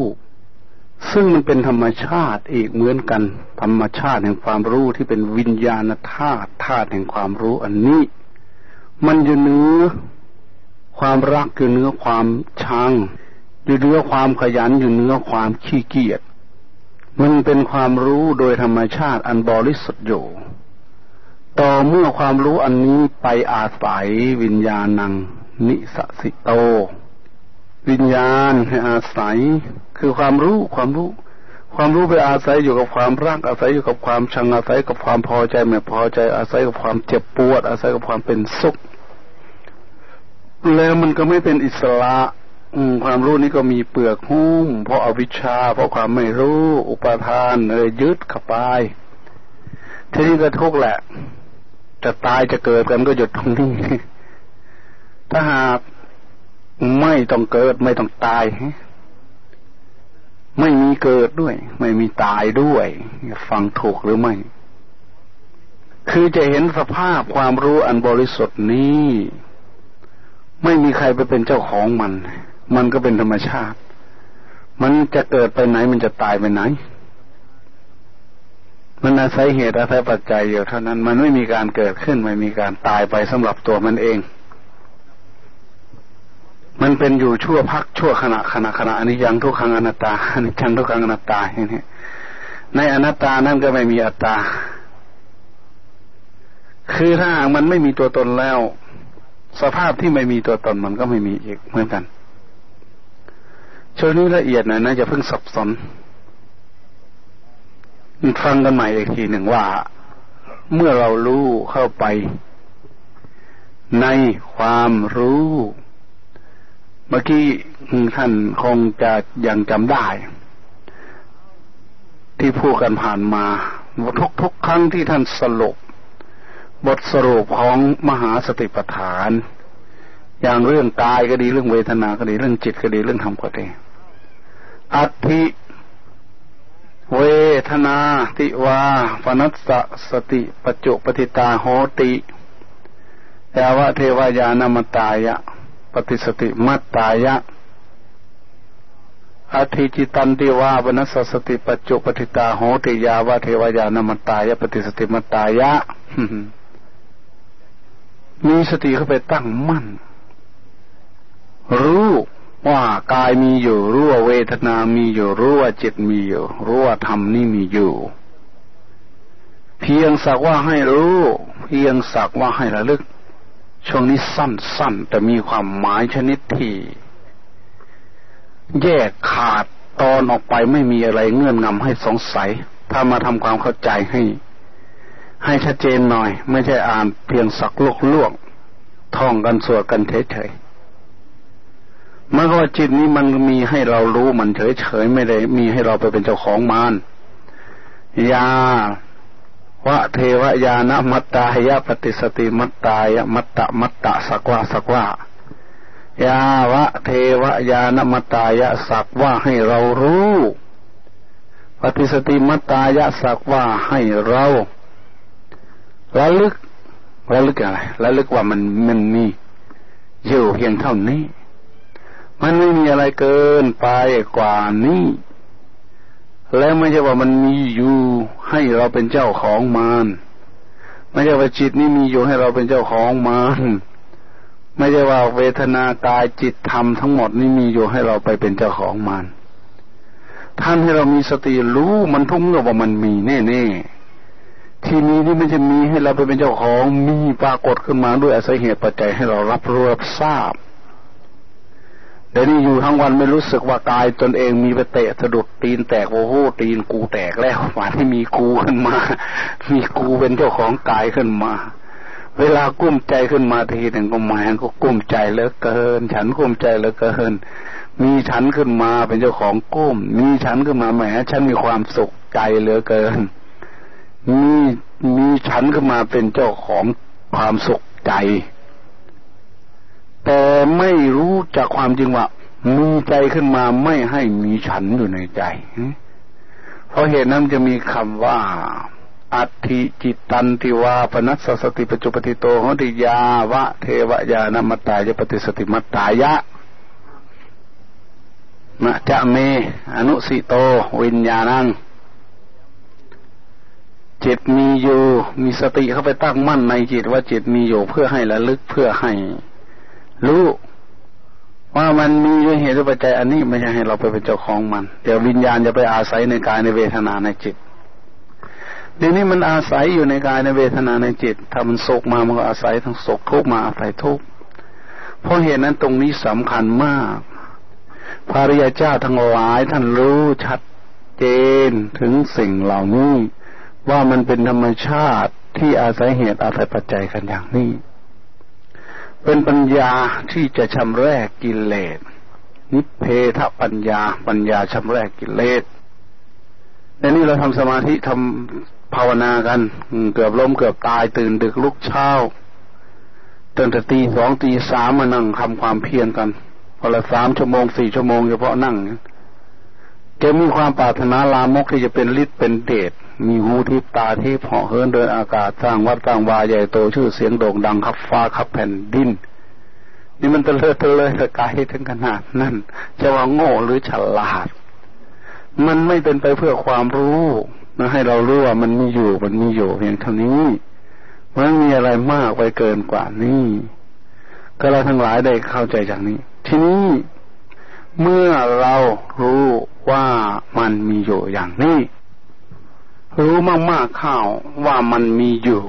ซึ่งมันเป็นธรรมชาติอีกเหมือนกัน ธรรมชาติแห่งความรู้ที่เป็นวิญญาณธาตุธาตุแห่งความรู้อันนี้ มันอยู่เนื้อความรักอยู่เนื้อความชังอยู่เนื้อความขยันอยู่เนื้อความขี้เกียจมันเป็นความรู้โดยธรรมชาติอันบริสุทธิ์อยู่ ต่อเมื่อความรู้อันนี้ไปอาศัยวิญญาณัง นิสสิโต วิญญาณให้อาศัย คือความรู้ความรู้ ความรู้ไปอาศัยอยู่กับความรักอาศัยอยู่กับความชังอาศัยกับความพอใจไม่พอใจอาศัยกับความเจ็บปวด อาศัยกับความเป็นสุข แล้วมันก็ไม่เป็นอิสระความรู้นี้ก็มีเปลือกหุ้มเพราะอาวิชชา เพราะความไม่รู้ อุปทานเลยยึดเข้าไปทีนี้ก็ทุกข์แหละ จะตายจะเกิดกันก็หยุดตรงนี้ ถ้าหากไม่ต้องเกิดไม่ต้องตาย ไม่มีเกิดด้วย ไม่มีตายด้วย ฟังถูกหรือไม่ คือจะเห็นสภาพความรู้อันบริสุทธิ์นี้ ไม่มีใครไปเป็นเจ้าของมัน มันก็เป็นธรรมชาติ มันจะเกิดไปไหนมันจะตายไปไหน มันอาศัยเหตุอาศัยปัจจัยอยู่เท่านั้น มันไม่มีการเกิดขึ้น ไม่มีการตายไปสำหรับตัวมันเอง มันเป็นอยู่ชั่วพักชั่วขณะขณะขณะอันนี้ยังทุกขังอนัตตาอันนี้จังทุกขังอนัตตาอย่างนี้ในอนัตตานั่นก็ไม่มีอัตตา คือถ้ามันไม่มีตัวตนแล้ว สภาพที่ไม่มีตัวตนมันก็ไม่มีอีกเหมือนกันช่วงนี้ละเอียดหน่อยนะจะเพิ่งสับสน ฟังกันใหม่อีกทีหนึ่งว่า เมื่อเรารู้เข้าไป ในความรู้ เมื่อกี้ท่านคงจะยังจำได้ ที่พูดกันผ่านมาทุกๆครั้งที่ท่านสรุป บทสรุปของมหาสติปัฏฐาน อย่างเรื่องกายก็ดีเรื่องเวทนาก็ดีเรื่องจิตก็ดีเรื่องธรรมก็ดีอัติ เวทนาติวาปนัสสะสติปจุปฏิตาโหติยาวะเทวายานามตายะ ปฏิสติมัตตายะอธิจิตันติวาปนัสสติปจุปฏิตาโหติยาวะเทวายานามตายะ ปฏิสติมัตตายะมีสติเข้าไปตั้งมั่นรู้ ว่ากายมีอยู่รู้ว่าเวทนามีอยู่รู้ว่าจิตมีอยู่รู้ว่าธรรมนี่มีอยู่ เพียงสักว่าให้รู้ เพียงสักว่าให้ระลึก ช่วงนี้สั้นๆ แต่มีความหมายชนิดที่แยกขาดตอนออกไปไม่มีอะไรเงื่อนงำให้สงสัย ถ้ามาทำความเข้าใจให้ ให้ชัดเจนหน่อย ไม่ใช่อ่านเพียงสักลวกลวกท่องกันสวดกันเฉยๆ มันก็จิตนี้มันมีให้เรารู้มันเฉยๆไม่ได้มีให้เราไปเป็นเจ้าของมานยาวะเทวายานะมัตตายะปฏิสติมัตตายะมัตตะมัตตะสักว่าสักว่ายาวะเทวายานมัตตายะสักว่าให้เรารู้ปฏิสติมัตตายะสักว่าให้เราระลึกระลึกอะไรระลึกว่ามันมันมีอยู่เพียงเท่านี้ มันไม่มีอะไรเกินไปกว่านี้ แล้วไม่ใช่ว่ามันมีอยู่ให้เราเป็นเจ้าของมันไม่ใช่ว่าจิตนี้มีอยู่ให้เราเป็นเจ้าของมันไม่ใช่ว่าเวทนากายจิตธรรมทั้งหมดนี้มีอยู่ให้เราไปเป็นเจ้าของมันท่านให้เรามีสติรู้มันทุ่งเมื่อว่ามันมีแน่ๆที่นี้ที่ไม่ใช่มีให้เราไปเป็นเจ้าของมีปรากฏขึ้นมาด้วยอาศัยเหตุปัจจัยให้เรารับรู้รับทราบ เดี๋ยวนี้อยู่ทั้งวันไม่รู้สึกว่ากายตนเองมีไปเตะสะดุดตีนแตกโอ้โหตีนกูแตกแล้วมาที่มีกูขึ้นมา มีกูเป็นเจ้าของกายขึ้นมา เวลากุ้มใจขึ้นมาทีหนึ่งก็หมายก็กุ้มใจเหลือเกิน ฉันกุ้มใจเหลือเกิน มีฉันขึ้นมาเป็นเจ้าของกุ้ม มีฉันขึ้นมาแหมฉันมีความสุขใจเหลือเกิน มีมีฉันขึ้นมาเป็นเจ้าของความสุขใจ แต่ไม่รู้จากความจริงว่า มีใจขึ้นมาไม่ให้มีฉันอยู่ในใจ เพราะเหตุนั้นจะมีคำว่า อัติจิตตันติวาปนัสสติปจุปติโตหติยาวะเทวญาณมัตตายปฏิสติมัตตายะมะจะเม อนุสิโต วิญญาณังจิตมีอยู่ มีสติเข้าไปตั้งมั่นในจิตว่าจิตมีอยู่เพื่อให้ระลึกเพื่อให้ รู้ว่ามันมีด้วยเหตุด้วยปัจจัยอันนี้ไม่ใช่ให้เราไปเป็นเจ้าของมัน เดี๋ยววิญญาณจะไปอาศัยในกายในเวทนาในจิตเดี๋ยวนี้มันอาศัยอยู่ในกายในเวทนาในจิต ถ้ามันโศกมามันก็อาศัยทั้งโศกทุกมาอาศัยทุกเพราะเหตุนั้นตรงนี้สำคัญมาก พระริยเจ้าทั้งหลายท่านรู้ชัดเจนถึงสิ่งเหล่านี้ ว่ามันเป็นธรรมชาติที่อาศัยเหตุอาศัยปัจจัยกันอย่างนี้ เป็นปัญญาที่จะชำรกกิเลส นิเพทปัญญา ปัญญาชำรกกิเลสในนี้เราทำสมาธิทำภาวนากันเกือบล้มเกือบตายตื่นดึกลุกเช้าตื่นแต่ตีสองตีสามมานั่งทำความเพียรกันพอละสามชั่วโมงสี่ชั่วโมงเฉพาะนั่ง แกมีความปรารถนาลามกที่จะเป็นฤทธิ์เป็นเดช มีหูทิพตาทิพเหาะเหินเดินอากาศสร้างวัดสร้างวาใหญ่โตชื่อเสียงโด่งดังขับฟ้าขับแผ่นดิน นี่มันเตลิดเตลิดกายถึงขนาดนั้นจะว่าโง่หรือฉลาด มันไม่เป็นไปเพื่อความรู้มาให้เรารู้ว่ามันมีอยู่มันมีอยู่เพียงเท่านี้มันมีอะไรมากไปเกินกว่านี้ก็เราทั้งหลายได้เข้าใจจากนี้ ทีนี้ เมื่อเรารู้ว่ามันมีอยู่อย่างนี้ รู้มากๆเข้าว่ามันมีอยู่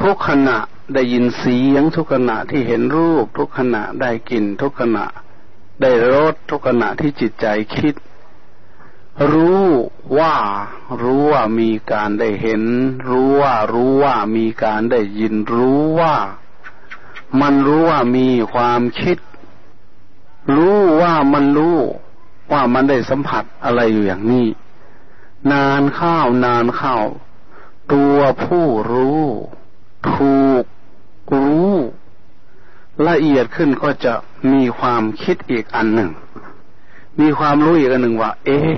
ทุกขณะได้ยินเสียงทุกขณะที่เห็นรูป ทุกขณะได้กลิ่นทุกขณะ ได้รสทุกขณะที่จิตใจคิด รู้ว่ารู้ว่ามีการได้เห็น รู้ว่ารู้ว่ามีการได้ยินรู้ว่า มันรู้ว่ามีความคิด รู้ว่ามันรู้ว่ามันได้สัมผัสอะไรอยู่อย่างนี้ นานข้าวนานข้าวตัวผู้รู้ ถูกรู้ ละเอียดขึ้นก็จะมีความคิดอีกอันหนึ่ง มีความรู้อีกอันหนึ่งว่า เอ๊ะ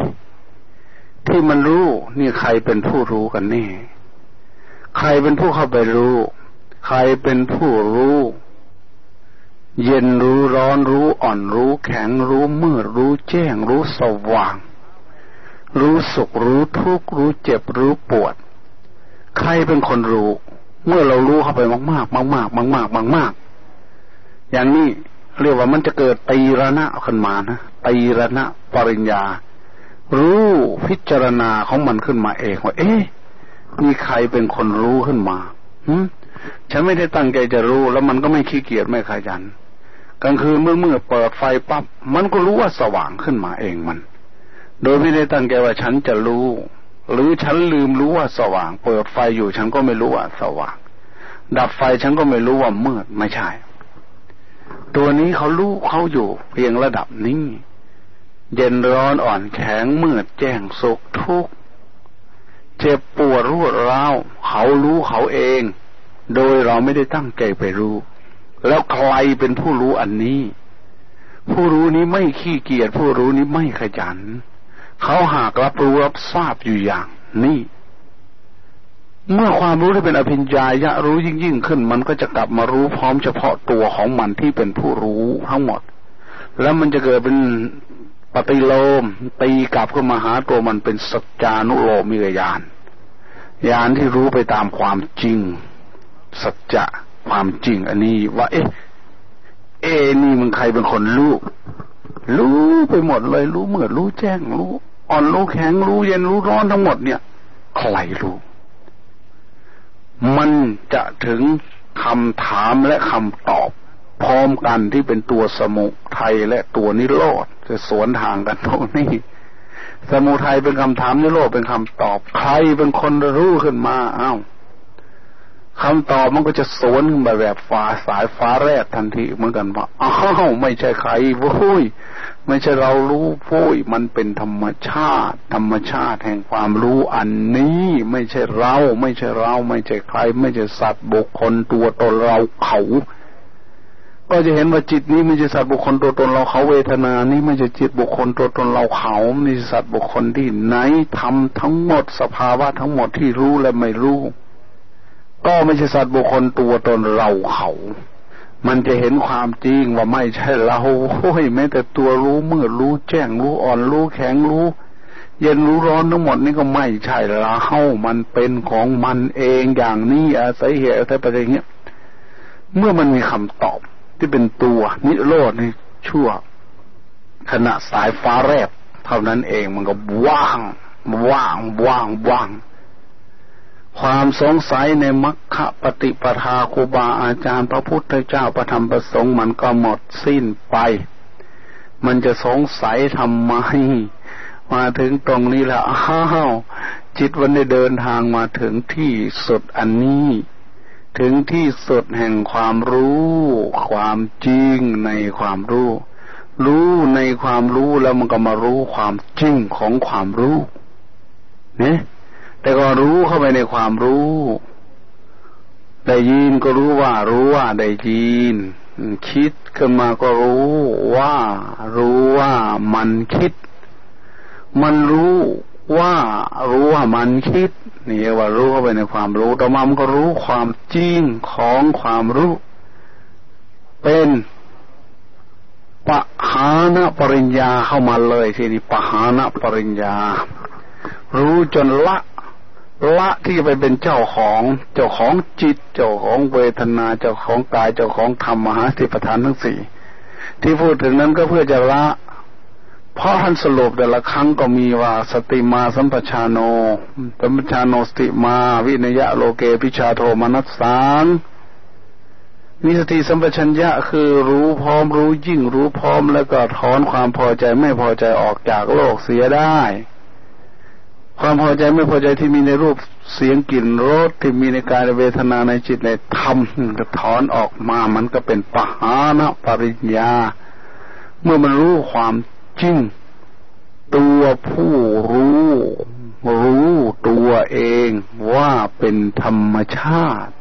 ที่มันรู้นี่ใครเป็นผู้รู้กันแน่ ใครเป็นผู้เข้าไปรู้ ใครเป็นผู้รู้ เย็นรู้ร้อนรู้อ่อนรู้แข็งรู้มืดรู้แจ้งรู้สว่าง รู้สุขรู้ทุกข์รู้เจ็บรู้ปวด ใครเป็นคนรู้ เมื่อเรารู้เข้าไปมากมากมากมากมากมากมากมากอย่างนี้เรียกว่ามันจะเกิดตีระณะขึ้นมานะตีระณะปริญญา รู้พิจารณาของมันขึ้นมาเองว่าเอ๊ะมีใครเป็นคนรู้ขึ้นมาฉันไม่ได้ตั้งใจจะรู้ แล้วมันก็ไม่ขี้เกียจไม่ขยัน กลางคืนเมื่อเมื่อเปิดไฟปับ๊บมันก็รู้ว่าสว่างขึ้นมาเองมัน โดยไม่ได้ตั้งใจว่าฉันจะรู้ หรือฉันลืมรู้ว่าสว่าง เปิดไฟอยู่ฉันก็ไม่รู้ว่าสว่าง ดับไฟฉันก็ไม่รู้ว่ามืดไม่ใช่ ตัวนี้เขารู้เขาอยู่เพียงระดับนี้ เย็นร้อนอ่อนแข็งมืดแจ้งสุขทุกข์เจ็บปวดรวดร้าวเขารู้เขาเอง โดยเราไม่ได้ตั้งใจไปรู้ แล้วใครเป็นผู้รู้อันนี้ ผู้รู้นี้ไม่ขี้เกียจผู้รู้นี้ไม่ขยัน เขาหากรับรู้รับทราบอยู่อย่างนี้เมื่อความรู้ที่เป็นอภิญญายะรู้ยิ่งยิ่งขึ้น มันก็จะกลับมารู้พร้อมเฉพาะตัวของมันที่เป็นผู้รู้ทั้งหมด แล้วมันจะเกิดเป็นปฏิโลมตีกลับเข้ามาหาตัวมันเป็นสัจจานุโลมิยานยานที่รู้ไปตามความจริง สัจจะ ความจริงอันนี้ว่า เอ๊ะ เอนี่มึงใครเป็นคนรู้ รู้ไปหมดเลย รู้เมื่อรู้แจ้งรู้ อ่อนรู้แข็งรู้เย็นรู้ร้อนทั้งหมดเนี่ยใครรู้ มันจะถึงคำถามและคำตอบ พร้อมกันที่เป็นตัวสมุทัยและตัวนิโรธจะสวนทางกันตรงนี้สมุทัยเป็นคำถามนิโรธเป็นคำตอบ ใครเป็นคนรู้ขึ้นมาอ้าว คำตอบมันก็จะสวนขึ้นมาแบบฟ้าสายฟ้าแรกทันทีเหมือนกันว่าอ้าวไม่ใช่ใครโว้ยไม่ใช่เรารู้โว้ยมันเป็นธรรมชาติ ธรรมชาติแห่งความรู้อันนี้ ไม่ใช่เรา ไม่ใช่เรา ไม่ใช่ใคร ไม่ใช่สัตว์บุคคลตัวตนเราเขา ก็จะเห็นว่าจิตนี้ไม่ใช่สัตว์บุคคลตัวตนเราเขาเวทนานี้ไม่ใช่จิตบุคคลตัวตนเราเขาไม่ใช่สัตว์บุคคลที่ไหนทำทั้งหมดสภาวะทั้งหมดที่รู้และไม่รู้ ก็ไม่ใช่สัตว์บุคคลตัวตนเราเขา มันจะเห็นความจริงว่าไม่ใช่เราโอ้ยแม้แต่ตัวรู้เมื่อรู้แจ้งรู้อ่อนรู้แข็งรู้ เย็นรู้ร้อนทั้งหมดนี่ก็ไม่ใช่เรามันเป็นของมันเองอย่างนี้อาศัยเหตุอาศัยปัจจัยเงี้ย เมื่อมันมีคำตอบที่เป็นตัวนิโรธนี่ชั่ว ขณะสายฟ้าแรบเท่านั้นเองมันก็ว่างว่างว่างว่าง ความสงสัยในมรรคปฏิปทาครูบาอาจารย์ พระพุทธเจ้าประธรรมประสงค์มันก็หมดสิ้นไป มันจะสงสัยทำไม มาถึงตรงนี้แล้วอ้าวจิตวันได้เดินทางมาถึงที่สุดอันนี้ ถึงที่สุดแห่งความรู้ ความจริงในความรู้ รู้ในความรู้แล้วมันก็มารู้ความจริงของความรู้ เนี่ย แต่ก็รู้เข้าไปในความรู้ ได้ยินก็รู้ว่ารู้ว่าได้ยิน คิดขึ้นมาก็รู้ว่า รู้ว่ามันคิด มันรู้ว่ารู้ว่ามันคิดนี่ยว่ารู้เข้าไปในความรู้ต่อมามันก็รู้ความจริงของความรู้ เป็นปะหานปริญญาเข้ามาเลยทีนี้ปะหานปริญญา รู้จนละ ละที่ไปเป็นเจ้าของเจ้าของจิต เจ้าของเวทนาเจ้าของกายเจ้าของธรรมมหาสิปทานทั้งสี่ที่พูดถึงนั้นก็เพื่อจะละ เพราะท่านสรุปแต่ละครั้งก็มีว่าสติมาสัมปชาโน สัมปชาโนสติมาวินยะโลเกพิชาโทมนัสสางมีสติสัมปชัญญะคือรู้พร้อมรู้ยิ่งรู้พร้อมแล้วก็ถอนความพอใจไม่พอใจออกจากโลกเสียได้ ความพอใจไม่พอใจที่มีในรูปเสียงกลิ่นรสที่มีในกายเวทนาในจิตในธรรมก็ถอนออกมามันก็เป็นปหานะปริญญา เมื่อมันรู้ความจริง ตัวผู้รู้ รู้ตัวเองว่าเป็นธรรมชาติ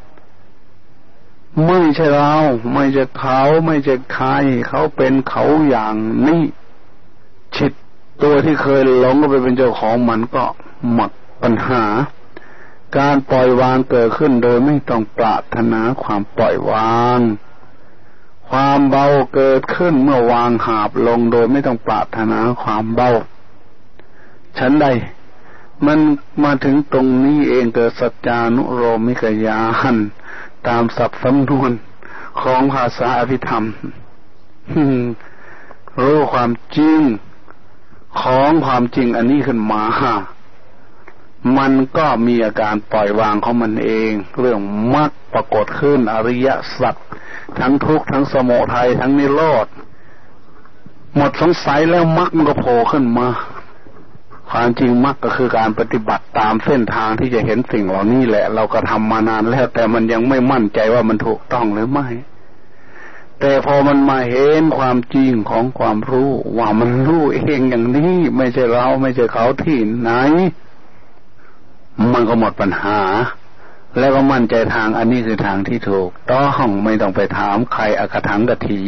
ไม่ใช่เรา ไม่ใช่เขา ไม่ใช่ใคร เขาเป็นเขาอย่างนี้ ตัวที่เคยหลงก็ไปเป็นเจ้าของมันก็หมดปัญหา การปล่อยวางเกิดขึ้นโดยไม่ต้องปรารถนาความปล่อยวาง ความเบาเกิดขึ้นเมื่อวางหาบลงโดยไม่ต้องปรารถนาความเบาฉันใด มันมาถึงตรงนี้เองเกิดสัจจานุโรมิกยานตามสับสำนวนของภาษาอภิธรรมรู้ความจริง ของความจริงอันนี้ขึ้นมา มันก็มีอาการปล่อยวางของมันเอง เรื่องมรรคปรากฏขึ้นอริยสัจทั้งทุกข์ทั้งสมุทัยทั้งนิโรธ หมดสงสัยแล้วมรรคมันก็โผล่ขึ้นมา ความจริงมรรคก็คือการปฏิบัติตามเส้นทางที่จะเห็นสิ่งเหล่านี้แหละ เราก็ทำมานานแล้วแต่มันยังไม่มั่นใจว่ามันถูกต้องหรือไม่ แต่พอมันมาเห็นความจริงของความรู้ ว่ามันรู้เองอย่างนี้ไม่ใช่เราไม่ใช่เขาที่ไหน มันก็หมดปัญหา แล้วก็มั่นใจทางอันนี้คือทางที่ถูกต้องไม่ต้องไปถามใครอกถังกะถี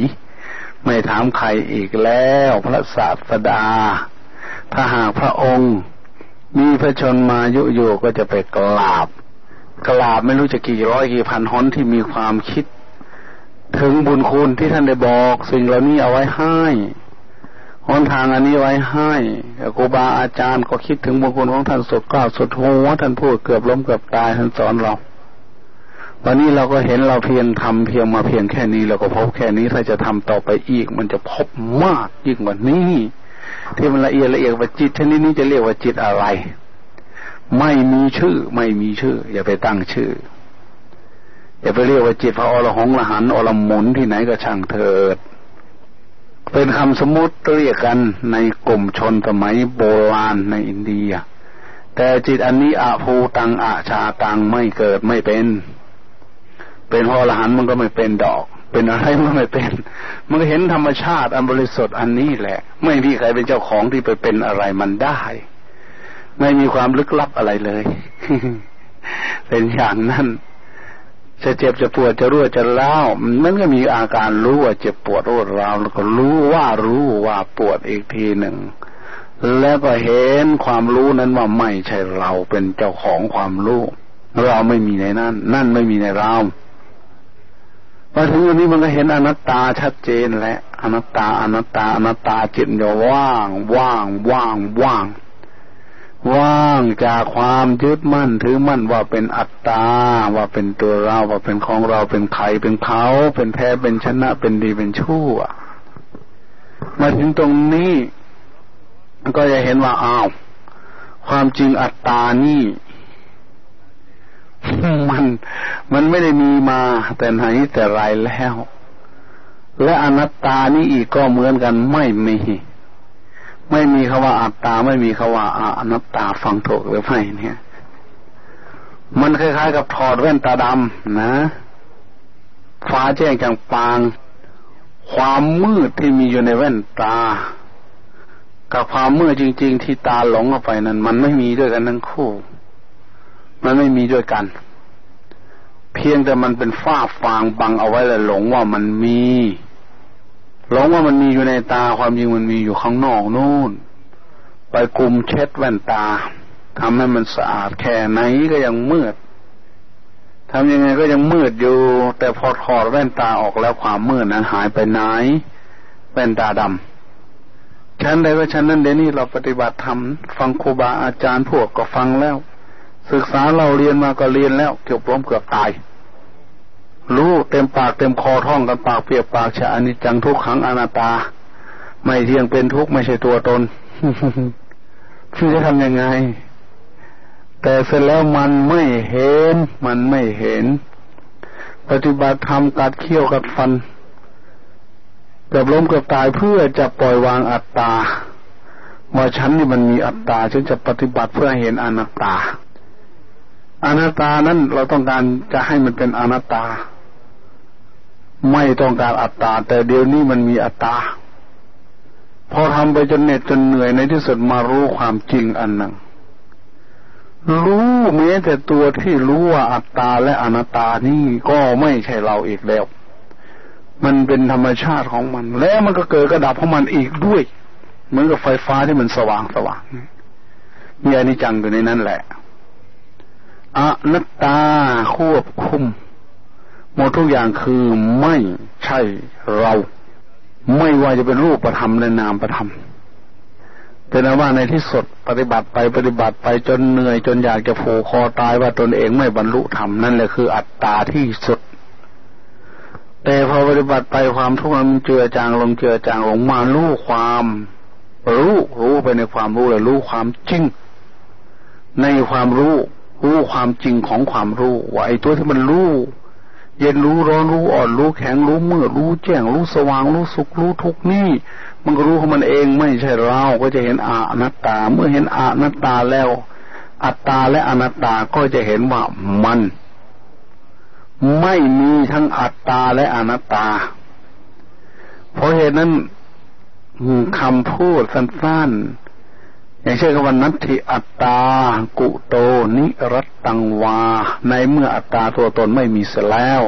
ไม่ถามใครอีกแล้วพระศาสดา ถ้าหากพระองค์ มีพระชนมายุโยก็จะไปกราบกราบไม่รู้จะกี่ร้อยกี่พันหนที่มีความคิด ถึงบุญคุณที่ท่านได้บอก สิ่งเหล่านี้เอาไว้ให้หนทางอันนี้ไว้ให้ครูบาอาจารย์ก็คิดถึงบุญคุณของท่านสุดก้าวสุดหัวท่านพูดเกือบล้มเกือบตายท่านสอนเราวันนี้เราก็เห็นเราเพียงทำเพียงมาเพียงแค่นี้เราก็พบแค่นี้ถ้าจะทำต่อไปอีก มันจะพบมากยิ่งกว่านี้ ที่มันละเอียดละเอียดว่าจิตชนิดนี้จะเรียกว่าจิตอะไร ไม่มีชื่อ ไม่มีชื่อ อย่าไปตั้งชื่อ อย่าไปเรียกว่าจิตพระอรหงละหันอรหมุนที่ไหนก็ช่างเถิด เป็นคำสมมติเรียกกันในกลุ่มชนสมัยโบราณในอินเดีย แต่จิตอันนี้อาภูตังอาชาตังไม่เกิดไม่เป็น เป็นพระอรหันมันก็ไม่เป็นดอก เป็นอะไรมันไม่เป็น มันก็เห็นธรรมชาติอันบริสุทธิ์อันนี้แหละ ไม่มีใครเป็นเจ้าของที่ไปเป็นอะไรมันได้ ไม่มีความลึกลับอะไรเลย เป็นอย่างนั้น จะเจ็บจะปวดจะรั่วจะเล่ามันก็มีอาการรู้ว่าเจ็บปวดรวดราวแล้วก็รู้ว่ารู้ว่าปวดอีกทีหนึ่ง แล้วก็เห็นความรู้นั้นว่าไม่ใช่เราเป็นเจ้าของความรู้ เราไม่มีในนั้น นั่นไม่มีในเรามาถึงวันนี้มันก็เห็นอนัตตาชัดเจนแล้วอนัตตาอนัตตาอนัตตาจิตจะว่าง ว่าง ว่าง ว่าง ว่างจากความยึดมั่นถือมั่นว่าเป็นอัตตา ว่าเป็นตัวเราว่าเป็นของเราเป็นใครเป็นเขาเป็นแพ้เป็นชนะเป็นดีเป็นชั่ว มาถึงตรงนี้ ก็จะเห็นว่าอ้าวความจริงอัตตานี่ มันมันไม่ได้มีมา แต่ไหนแต่ไรแล้ว และอนัตตานี่อีกก็เหมือนกันไม่มี ไม่มีคาว่าอัตตา ไม่มีคาว่าอนัตตาฟังถูกหรือไม่เนี่ย มันคล้ายๆกับถอดแว่นตาดำนะฟ้าแจ้งจังปาง ความมืดที่มีอยู่ในแว่นตา กับความมืดจริง ๆ ที่ตาหลงเข้าไปนั้น มันไม่มีด้วยกันทั้งคู่ มันไม่มีด้วยกัน เพียงแต่มันเป็นฝ้าฟางบังเอาไว้แล้วหลงว่ามันมี หลงว่ามันมีอยู่ในตาความจริงมันมีอยู่ข้างนอกนู่น ไปกลุ่มเช็ดแว่นตาทำให้มันสะอาดแค่ไหนก็ยังมืดทำยังไงก็ยังมืดอยู่ แต่พอถอดแว่นตาออกแล้วความมืดนั้นหายไปไหนแว่นตาดำฉันใดว่าฉันนั้นเดี๋ยวนี้เราปฏิบัติธรรมฟังครูบาอาจารย์พวกก็ฟังแล้ว ศึกษาเราเรียนมาก็เรียนแล้วเกือบล้มเกือบตาย รู้เต็มปากเต็มคอท่องกันปากเปียกปากฉะอนิจจังทุกขังอนัตตา ไม่เที่ยงเป็นทุกข์ไม่ใช่ตัวตนพี่จะทำยังไง แต่เสร็จแล้วมันไม่เห็น มันไม่เห็น ปฏิบัติธรรมกัดเขี้ยวกัดฟันเกือบล้มเกือบตายเพื่อจะปล่อยวางอัตตาว่าฉันนี่มันมีอัตตาฉันจะปฏิบัติเพื่อเห็นอนัตตาอนัตตานั้นเราต้องการจะให้มันเป็นอนัตตา ไม่ต้องการอัตตา แต่เดี๋ยวนี้มันมีอัตตา พอทำไปจนเหน็ดจนเหนื่อยในที่สุดมารู้ความจริงอันหนึ่งรู้แม้แต่ตัวที่รู้ว่าอัตตาและอนัตตานี่ก็ไม่ใช่เราอีกแล้ว มันเป็นธรรมชาติของมัน แล้วมันก็เกิดกระดับของมันอีกด้วย เหมือนกับไฟฟ้าที่มันสว่างสว่างมีอนิจจังอยู่ในนั้นแหละอนัตตาควบคุม หมดทุกอย่างคือไม่ใช่เรา ไม่ว่าจะเป็นรูปประธรรมและนามประธรรมเป็นว่าในที่สุดปฏิบัติไปปฏิบัติไปจนเหนื่อยจนอยากจะผูกคอตายว่าตนเองไม่บรรลุธรรมนั่นแหละคืออัตตาที่สุด แต่พอปฏิบัติไปความทุกข์มันเจือจางลงเจือจางลงมารู้ความรู้รู้ไปในความรู้เลยรู้ความจริง ในความรู้ รู้ความจริงของความรู้ว่าไอ้ตัวที่มันรู้ เย็นรู้ร้อนรู้อ่อนรู้แข็งรู้มืดรู้แจ้งรู้สว่างรู้สุขรู้ทุกนี่ มันก็รู้ของมันเองไม่ใช่เราก็จะเห็นอานัตตา เมื่อเห็นอานัตตาแล้ว อัตตาและอนัตตาก็จะเห็นว่ามัน ไม่มีทั้งอัตตาและอนัตตา เพราะเหตุนั้นคำพูดสั้นๆ อย่างเช่นคำว่านัตถิอัตตา กุโตนิรัตตังวา ในเมื่ออัตตาตัวตนไม่มีเสียแล้ว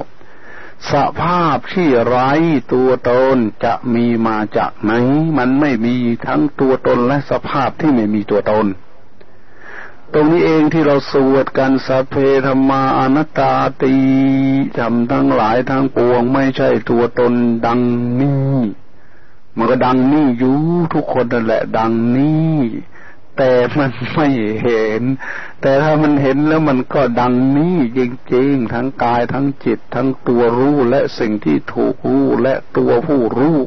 สภาพที่ไร้ตัวตนจะมีมาจากไหน มันไม่มีทั้งตัวตนและสภาพที่ไม่มีตัวตน ตรงนี้เองที่เราสวดกันสัพเพธรรมาอนัตตาตีทำทั้งหลายทั้งปวงไม่ใช่ตัวตนดังนี้ มันก็ดังนี่อยู่ทุกคนนั่นแหละดังนี่ แต่มันไม่เห็น แต่ถ้ามันเห็นแล้วมันก็ดังนี้จริงๆ ทั้งกายทั้งจิต ทั้งตัวรู้และสิ่งที่ถูกรู้และตัวผู้รู้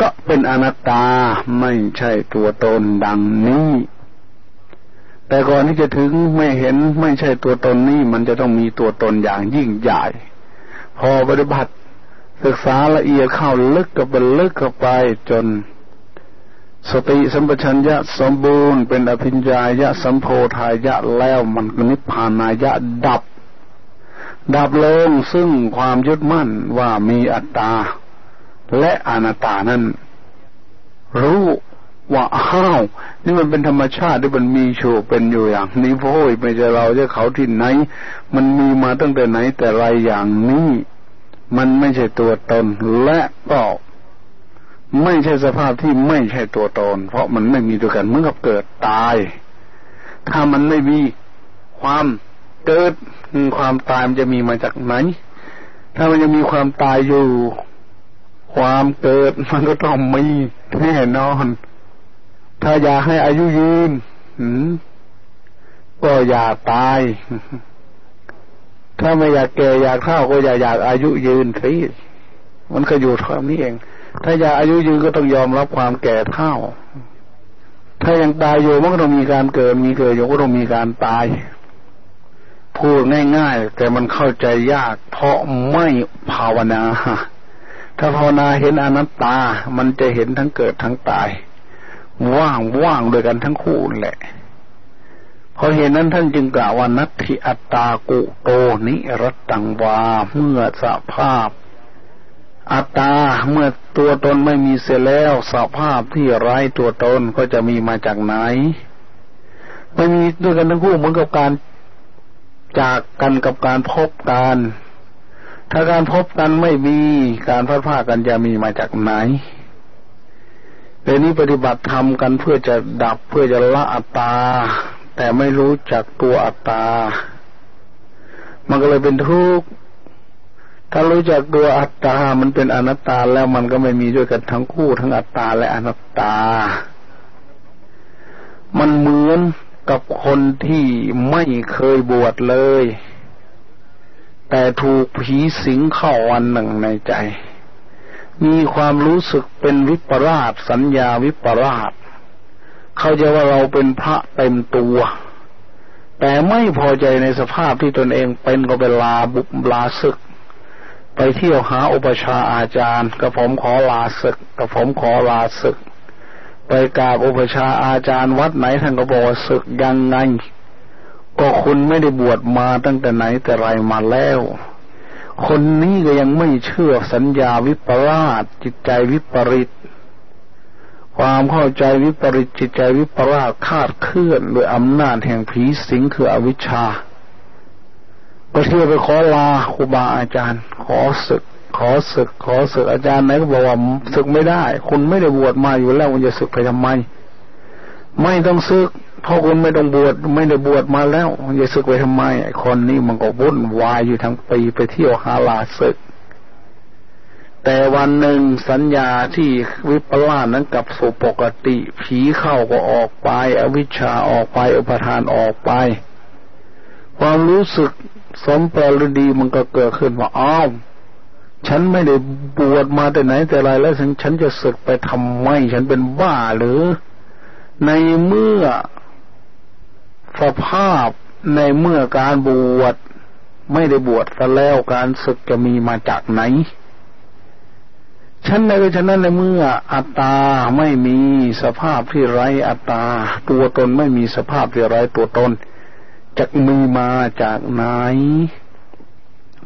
ก็เป็นอนัตตาไม่ใช่ตัวตนดังนี้ แต่ก่อนที่จะถึงไม่เห็นไม่ใช่ตัวตนนี้มันจะต้องมีตัวตนอย่างยิ่งใหญ่ พอปฏิบัติศึกษาละเอียดเข้าลึกกับลึกเข้าไปจน สติสัมปชัญญะสมบูรณ์เป็นอภิญญายะสัมโพธายะแล้วมันนิพพานายะดับ ดับลงซึ่งความยึดมั่นว่ามีอัตตา และอนัตตานั้น รู้ว่าอ้าวนี่มันเป็นธรรมชาติที่มันมีโชเป็นอยู่อย่างนี้โว้ยไม่ใช่เราจะเขาที่ไหน มันมีมาตั้งแต่ไหนแต่ไรอย่างนี้ มันไม่ใช่ตัวตนและก็ ไม่ใช่สภาพที่ไม่ใช่ตัวตน เพราะมันไม่มีตัวกันเมื่อกับเกิดตาย ถ้ามันไม่มีความเกิดความตายมันจะมีมาจากไหน ถ้ามันจะมีความตายอยู่ ความเกิดมันก็ต้องมีแน่นอน ถ้าอยากให้อายุยืนก็อย่าตาย ถ้าไม่อยากแก่อยากเฒ่าก็อย่าอยากอายุยืนสิมันก็อยู่เท่านี้เอง ถ้าอยากอายุยืนก็ต้องยอมรับความแก่เท่า ถ้ายังตายอยู่มันก็ต้องมีการเกิด มีเกิดอยู่ก็ต้องมีการตาย พูดง่าย ๆ แต่มันเข้าใจยาก เพราะไม่ภาวนา ถ้าภาวนาเห็นอนัตตา มันจะเห็นทั้งเกิดทั้งตาย ว่างว่างโดยกันทั้งคู่แหละเพอเห็นนั้นท่านจึงกล่าวว่านัตถิอัตตากุโตนิรัตตังวาเมื่อสภาพ อัตตาเมื่อตัวตนไม่มีเสียแล้วสภาพที่ไร้ตัวตนก็จะมีมาจากไหนไม่มีด้วยกันทั้งคู่เหมือนกับการจากกันกับการพบกัน ถ้าการพบกันไม่มีการพัดผ้ากันจะมีมาจากไหนเดี๋ยวนี้ปฏิบัติธรรมกันเพื่อจะดับเพื่อจะละอัตตา แต่ไม่รู้จักตัวอัตตา มันก็เลยเป็นทุกข์ ถ้ารู้จักตัวอัตตา มันเป็นอนัตตาแล้วมันก็ไม่มีด้วยกันทั้งคู่ทั้งอัตตาและอนัตตา มันเหมือนกับคนที่ไม่เคยบวชเลย แต่ถูกผีสิงเข้าวันหนึ่งในใจ มีความรู้สึกเป็นวิปราชสัญญาวิปราชเขาจะว่าเราเป็นพระเต็มตัว แต่ไม่พอใจในสภาพที่ตนเองเป็นก็เป็นลาบุบลาศึก ไปเที่ยวหาอุปชาอาจารย์กับผมขอลาศึกกับผมขอลาศึก ไปกราบอุปชาอาจารย์วัดไหนท่านก็บอกว่าศึกยังไง ก็คุณไม่ได้บวชมาตั้งแต่ไหนแต่ไรมาแล้ว คนนี้ก็ยังไม่เชื่อสัญญาวิปลาสจิตใจวิปริต ความเข้าใจวิปริตจิตใจวิปลาสคาดเคลื่อนโดยอำนาจแห่งผีสิงคืออวิชชา ก็เที่ยวไปขอลาครูบาอาจารย์ ขอศึก ขอศึก ขอศึกอาจารย์ไหนก็บอกว่าศึกไม่ได้ คุณไม่ได้บวชมาอยู่แล้วคุณจะศึกไปทำไม ไม่ต้องศึกเพราะคุณไม่ต้องบวชไม่ได้บวชมาแล้วคุณจะศึกไปทำไมคนนี้มันก็วุ่นวายอยู่ทั้งปีไปเที่ยวหาลาศึก แต่วันหนึ่งสัญญาที่วิปลาสนั้นกับสุปกติ ผีเข้าก็ออกไป อวิชชาออกไปอุปทานออกไป ความรู้สึกสมปรารดีมันก็เกิดขึ้นว่าอ้าวฉันไม่ได้บวชมาแต่ไหนแต่ไรแล้วฉันฉันจะศึกไปทำไม ฉันเป็นบ้าหรือ ในเมื่อสภาพในเมื่อการบวชไม่ได้บวชซะแล้วการศึกจะมีมาจากไหนฉันในฉะนั้นในเมื่ออัตตาไม่มีสภาพที่ไร้อัตตา ตัวตนไม่มีสภาพที่ไร้ตัวตน จะมีมาจากไหน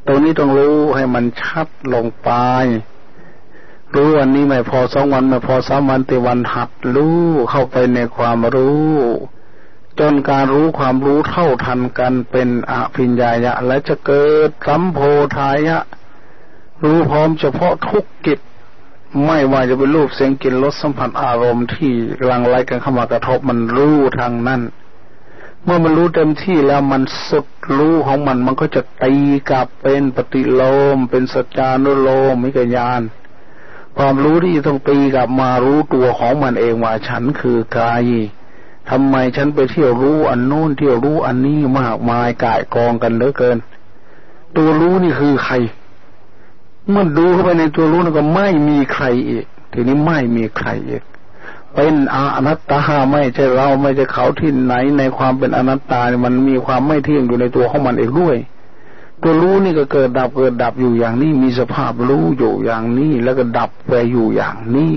ตรงนี้ต้องรู้ให้มันชัดลงไป รู้วันนี้ไม่พอสองวันไม่พอสามวันแต่วันหัดรู้เข้าไปในความรู้ จนการรู้ความรู้เท่าทันกันเป็นอภิญญายะ และจะเกิดสัมโพธายะ รู้พร้อมเฉพาะทุกกิจไม่ว่าจะเป็นรูปเสียงกลิ่นรสสัมผัสอารมณ์ที่ลังไลกันเข้ามากระทบมันรู้ทางนั้น เมื่อมันรู้เต็มที่แล้วมันสุดรู้ของมันมันก็จะตีกลับเป็นปฏิโลม เป็นสัจจานุโลมมิกยานความรู้ที่ต้องตีกลับมารู้ตัวของมันเองว่าฉันคือกายทำไมฉันไปเที่ยวรู้อันโน้นเที่ยวรู้อันนี้มากมายกายกองกันเหลือเกิน ตัวรู้นี่คือใคร เมื่อดูเข้าไปในตัวรู้นั่นก็ไม่มีใครอีก ทีนี้ไม่มีใครอีก เป็นอนัตตาไม่ใช่เราไม่ใช่เขาที่ไหนในความเป็นอนัตตามันมีความไม่เที่ยงอยู่ในตัวของมันเองด้วย ตัวรู้นี่ก็เกิดดับเกิดดับอยู่อย่างนี้มีสภาพรู้อยู่อย่างนี้แล้วก็ดับไปอยู่อย่างนี้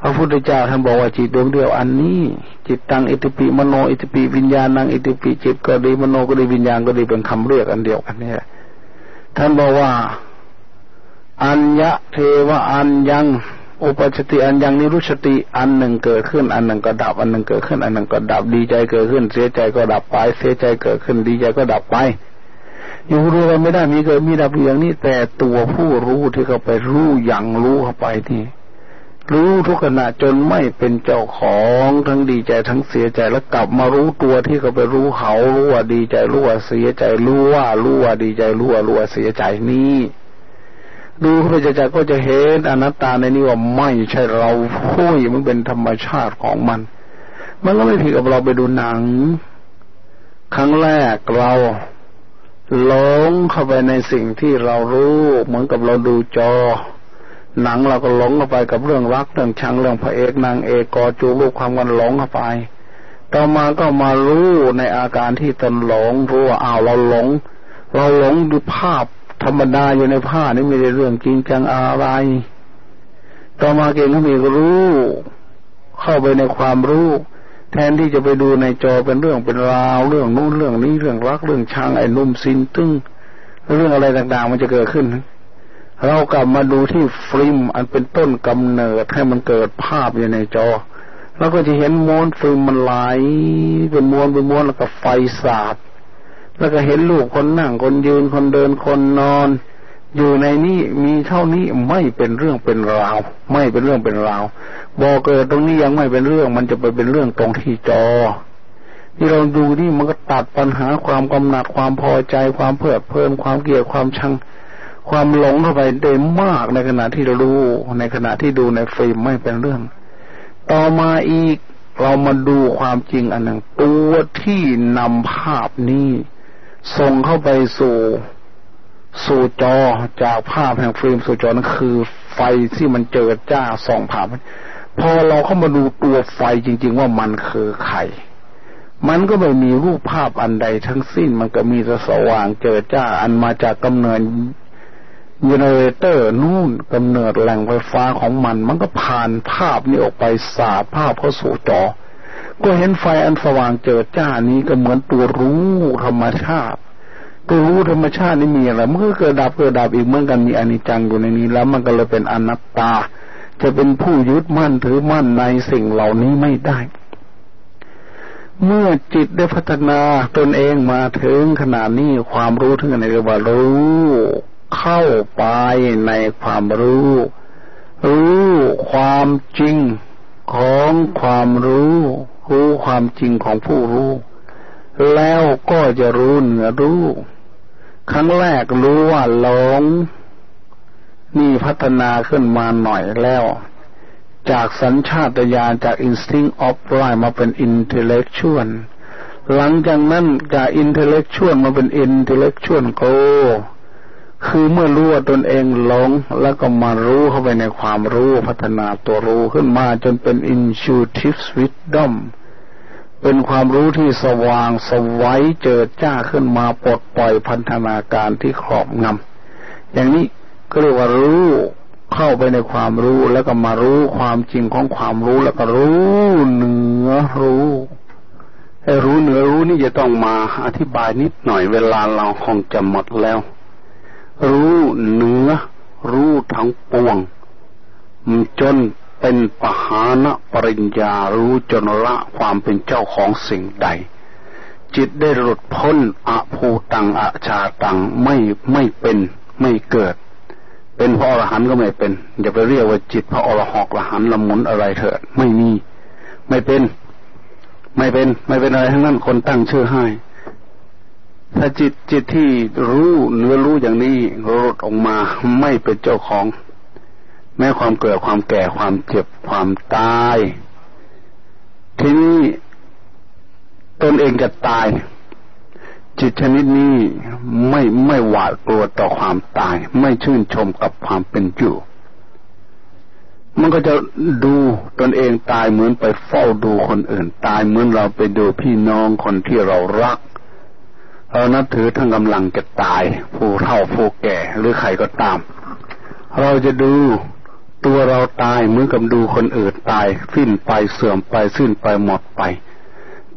พระพุทธเจ้าท่านบอกว่าจิตดวงเดียวอันนี้ จิตตังอิติปิมโนอิติปิวิญญาณังอิติปิจิตก็ดีมโนก็ดีวิญญาณก็ดีเป็นคำเรียกอันเดียวกันนี่ท่านบอกว่า อัญญะเทวะอัญยัง อุปชติอันยังนิรุชติอันหนึ่งเกิดขึ้น อันหนึ่งก็ดับ อันหนึ่งเกิดขึ้น อันหนึ่งก็ดับดีใจเกิดขึ้น เสียใจก็ดับไป เสียใจเกิดขึ้น ดีใจก็ดับไปอยู่รู้อะไรไม่ได้มีเกิดมีดับอย่างนี้แต่ตัวผู้รู้ที่เขาไปรู้อย่างรู้เข้าไปที่รู้ทุกขณะจนไม่เป็นเจ้าของทั้งดีใจทั้งเสียใจแล้วกลับมารู้ตัวที่เขาไปรู้เขารู้ว่าดีใจรู้ว่าเสียใจรู้ว่ารู้ว่าดีใจรู้ว่ารู้ว่าเสียใจนี้ ดูเข้าไปใจก็จะเห็นอนัตตาในนี้ว่าไม่ใช่เราผู้มันเป็นธรรมชาติของมัน มันก็ไม่ผิดกับเราไปดูหนัง ครั้งแรกเราหลงเข้าไปในสิ่งที่เรารู้เหมือนกับเราดูจอ หนังเราก็หลงเข้าไปกับเรื่องรักเรื่องชังเรื่องพระเอกนางเอกกอจูรูปความกันหลงเข้าไป ต่อมาก็มารู้ในอาการที่ตนหลงรู้ว่าอ้าวเราหลง เราหลงดูภาพ ธรรมดาอยู่ในผ้านี่ไม่ได้เรื่องจริงจังอะไร ต่อมาเก่งก็มีรู้ เข้าไปในความรู้ แทนที่จะไปดูในจอเป็นเรื่องเป็นราว เรื่องนู้นเรื่องนี้เรื่องรักเรื่องชังไอ้นุ่มซินตึ้งเรื่องอะไรต่างๆ มันจะเกิดขึ้น เรากลับมาดูที่ฟิล์มอันเป็นต้นกำเนิดให้มันเกิดภาพอยู่ในจอเราก็จะเห็นม้วนฟิล์มมันไหลเป็นม้วนเป็นม้วนแล้วก็ไฟสาด แล้วก็เห็นลูกคนนั่งคนยืนคนเดินคนนอน อยู่ในนี้มีเท่านี้ไม่เป็นเรื่องเป็นราว ไม่เป็นเรื่องเป็นราวบอกเกิดตรงนี้ยังไม่เป็นเรื่อง มันจะไปเป็นเรื่องตรงที่จอ ที่เราดูนี่มันก็ตัดปัญหาความกำหนัดความพอใจความเพลิดเพลินความเกลียดความชังความหลงเข้าไปได้มากในขณะที่เราดูในขณะที่ดูในฟิล์มไม่เป็นเรื่อง ต่อมาอีกเรามาดูความจริงอันหนึ่งตัวที่นำภาพนี้ ส่งเข้าไปสู่สู่จอจากภาพแห่งฟิล์มสู่จอนั่นคือ ไฟที่มันเจอจ้าส่องผ่านพอเราเข้ามาดูตัวไฟจริง ๆ ว่ามันคือไข่มันก็ไม่มีรูปภาพอันใดทั้งสิ้น มันก็มีแต่สว่างเจอจ้าอันมาจากกำเนิดเจเนเรเตอร์นู่นกำเนิดแหล่งไฟฟ้าของมัน มันก็ผ่านภาพนี้ออกไปสาภาพเข้าสู่จอ ก็เห็นไฟอันสว่างเจอจ้านี้ก็เหมือนตัวรู้ธรรมชาติ ตัวรู้ธรรมชาตินี่มีอะไรมันก็เกิดดับเกิดดับอีกเหมือนกันมีอนิจจังอยู่ในนี้ แล้วมันก็เลยเป็นอนัตตา จะเป็นผู้ยึดมั่นถือมั่นในสิ่งเหล่านี้ไม่ได้ เมื่อจิตได้พัฒนาตนเองมาถึงขนาดนี้ความรู้ถึงในเรียกว่ารู้เข้าไปในความรู้ รู้ความจริงของความรู้ รู้ความจริงของผู้รู้ แล้วก็จะรู้เหนือรู้ ครั้งแรกรู้ว่าหลง นี่พัฒนาขึ้นมาหน่อยแล้ว จากสัญชาตญาณจาก instinct of right มาเป็น intellectual หลังจากนั้นจาก intellectual มาเป็น intellectual go คือเมื่อรู้ว่าตนเองหลงแล้วก็มารู้เข้าไปในความรู้พัฒนาตัวรู้ขึ้นมาจนเป็น intuitive wisdom เป็นความรู้ที่สว่างสวัยเจิดจ้าขึ้นมาปลดปล่อยพันธนาการที่ครอบงำอย่างนี้ก็เรียกว่ารู้เข้าไปในความรู้แล้วก็มารู้ความจริงของความรู้แล้วก็รู้เหนือรู้ไอ้รู้เหนือรู้นี่จะต้องมาอธิบายนิดหน่อยเวลาเราคงจะหมดแล้ว รู้เหนือรู้ทั้งปวงจน เป็นปหานะปริญญารู้จนละความเป็นเจ้าของสิ่งใด จิตได้หลุดพ้นอภูตังอชาตังไม่ไม่เป็นไม่เกิด เป็นพระอรหันต์ก็ไม่เป็น อย่าไปเรียกว่าจิตพระอรหอกอรหันต์ละมุนอะไรเถิดไม่มี ไม่เป็น ไม่เป็น ไม่เป็นอะไรทั้งนั้นคนตั้งชื่อให้ถ้าจิตจิตที่รู้เนื้อรู้อย่างนี้หลุดออกมาไม่เป็นเจ้าของ แม้ความเกิดความแก่ความเจ็บความตาย ทีนี้ตนเองจะตาย จิตชนิดนี้ไม่ไม่หวาดกลัวต่อความตาย ไม่ชื่นชมกับความเป็นอยู่ มันก็จะดูตนเองตายเหมือนไปเฝ้าดูคนอื่น ตายเหมือนเราไปดูพี่น้องคนที่เรารักเรานับถือทั้งกำลังจะตาย ผู้เฒ่าผู้แก่หรือใครก็ตาม เราจะดู ตัวเราตายเหมือนกับดูคนอื่นตายสิ้นไปเสื่อมไปสิ้นไปหมดไป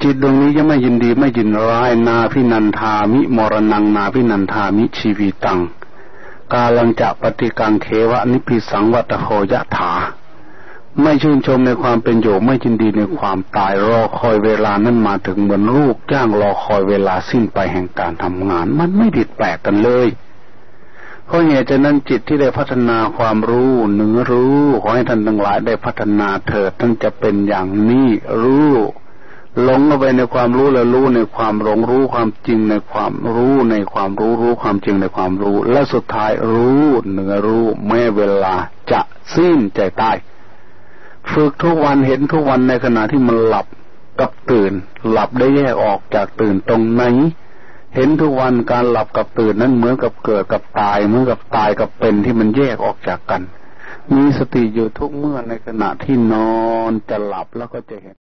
จิตดวงนี้ยังไม่ยินดีไม่ยินร้ายนาพินันทามิมรณังนาพินันทามิชีวิตัง กาลังจะปฏิกังเขวะนิพิสังวัตโหยะถา ไม่ชื่นชมในความเป็นอยู่ไม่ยินดีในความตายรอคอยเวลานั้นมาถึงเหมือนลูกจ้างรอคอยเวลาสิ้นไปแห่งการทำงาน มันไม่ผิดแปลกกันเลย เพราะเหตุฉะนั้นจิตที่ได้พัฒนาความรู้เนื้อรู้ขอให้ท่านทั้งหลายได้พัฒนาเถิดท่านจะเป็นอย่างนี้รู้หลงเข้าไปในความรู้แล้วรู้ในความหลงรู้ความจริงในความรู้ในความรู้รู้ความจริงในความรู้ และสุดท้ายรู้เนื้อรู้แม้เวลาจะสิ้นใจตายฝึกทุกวันเห็นทุกวันในขณะที่มันหลับกับตื่น หลับได้แยกออกจากตื่นตรงไหน เห็นทุกวันการหลับกับตื่นนั้นเหมือนกับเกิดกับตายเหมือนกับตายกับเป็นที่มันแยกออกจากกัน มีสติอยู่ทุกเมื่อในขณะที่นอนจะหลับแล้วก็จะเห็น